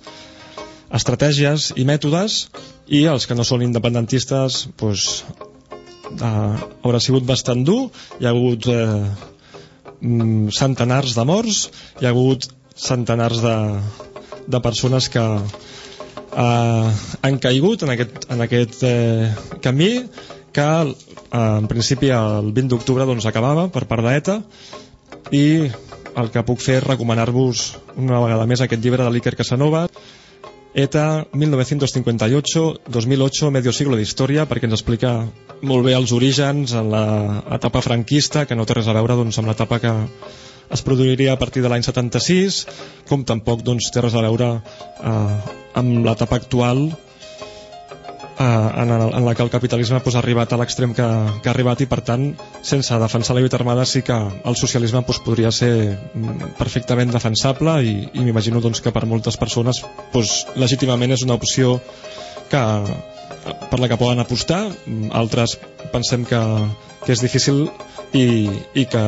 estratègies i mètodes, i els que no són independentistes doncs, eh, haurà sigut bastant dur, hi ha hagut eh, mm, centenars de morts, hi ha hagut centenars de, de persones que eh, han caigut en aquest, en aquest eh, camí que eh, en principi el 20 d'octubre doncs, acabava per part d'ETA i el que puc fer és recomanar-vos una vegada més aquest llibre de l'Iker Casanova ETA 1958-2008, medio siglo d'història, perquè ens explica molt bé els orígens en l'etapa franquista, que no té res a veure doncs, amb l'etapa que es produiria a partir de l'any 76, com tampoc doncs, té res a veure eh, amb l'etapa actual en, el, en la que el capitalisme pues, ha arribat a l'extrem que, que ha arribat i per tant sense defensar la lluita armada sí que el socialisme pues, podria ser mm, perfectament defensable i, i m'imagino doncs, que per moltes persones pues, legítimament és una opció que, per la que poden apostar. Altres pensem que, que és difícil i, i que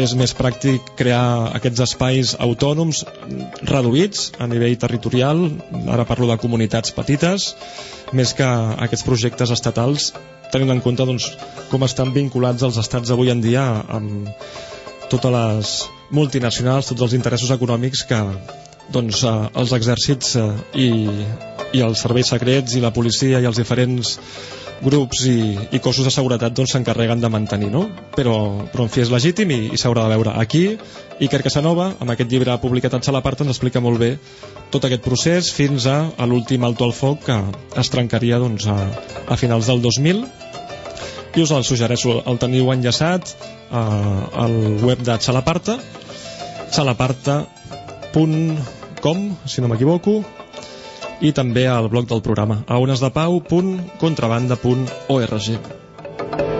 és més pràctic crear aquests espais autònoms reduïts a nivell territorial, ara parlo de comunitats petites, més que aquests projectes estatals, tenint en compte doncs, com estan vinculats els estats avui en dia amb totes les multinacionals, tots els interessos econòmics que doncs, eh, els exèrcits eh, i, i els serveis secrets i la policia i els diferents grups i, i cossos de seguretat doncs, s'encarreguen doncs, de mantenir, no? Però, però en fi, és legítim i, i s'haurà de veure. Aquí, Iker Casanova, amb aquest llibre publicat a Xalapart, ens explica molt bé tot aquest procés fins a, a l'últim alto al foc que es trencaria doncs, a, a finals del 2000 i us el suggereixo, el teniu enllaçat eh, al web de Xalaparta xalaparta.com si no m'equivoco i també al blog del programa a onesdepau.contrabanda.org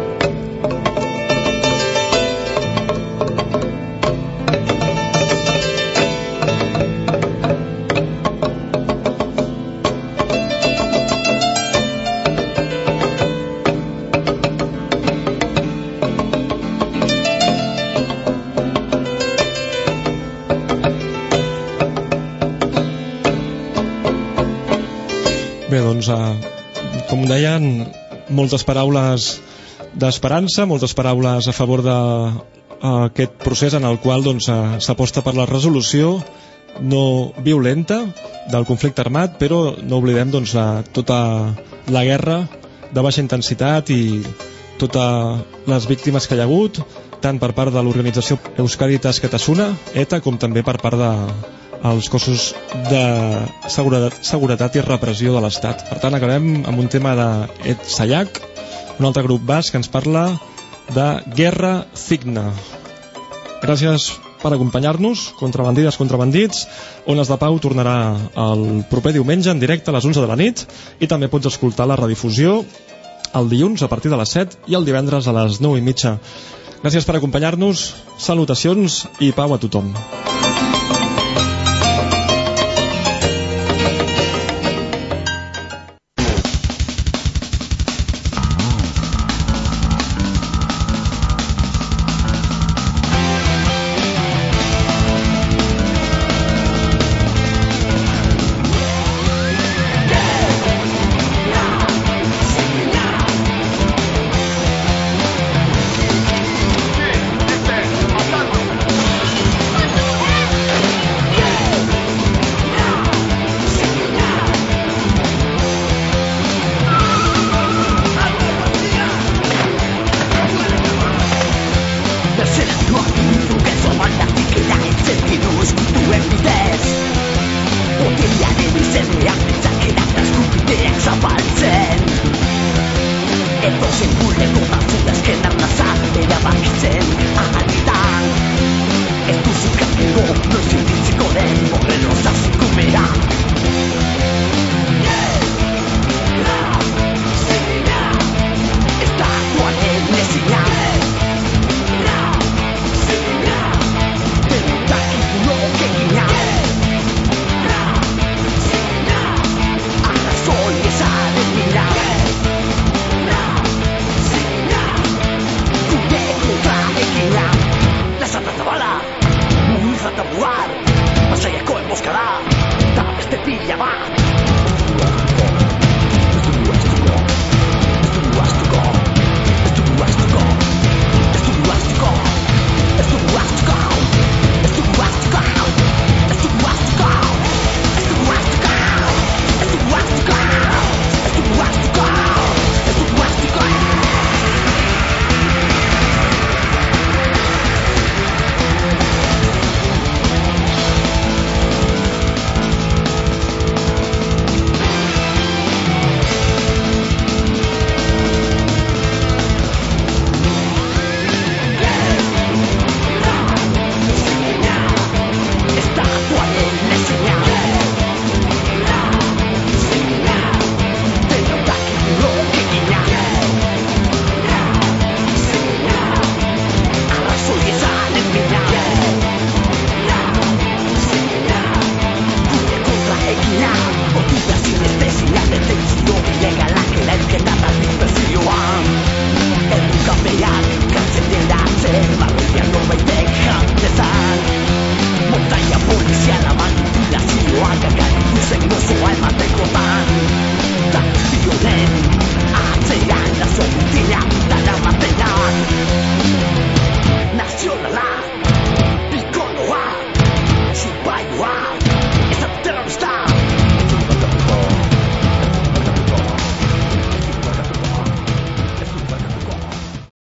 doncs, eh, com deien, moltes paraules d'esperança, moltes paraules a favor de eh, procés en el qual doncs, s'aposta per la resolució no violenta del conflicte armat, però no oblidem doncs, la, tota la guerra de baixa intensitat i totes les víctimes que hi ha hagut, tant per part de l'organització Euskadi Tascatasuna, ETA, com també per part de els cossos de seguretat, seguretat i repressió de l'Estat. Per tant, acabem amb un tema de Ed Sayak, un altre grup basc que ens parla de Guerra Cigna. Gràcies per acompanyar-nos, contrabandides, contrabandits. Ones de Pau tornarà el proper diumenge en directe a les 11 de la nit i també pots escoltar la redifusió el dilluns a partir de les 7 i el divendres a les 9 i mitja. Gràcies per acompanyar-nos, salutacions i pau a tothom.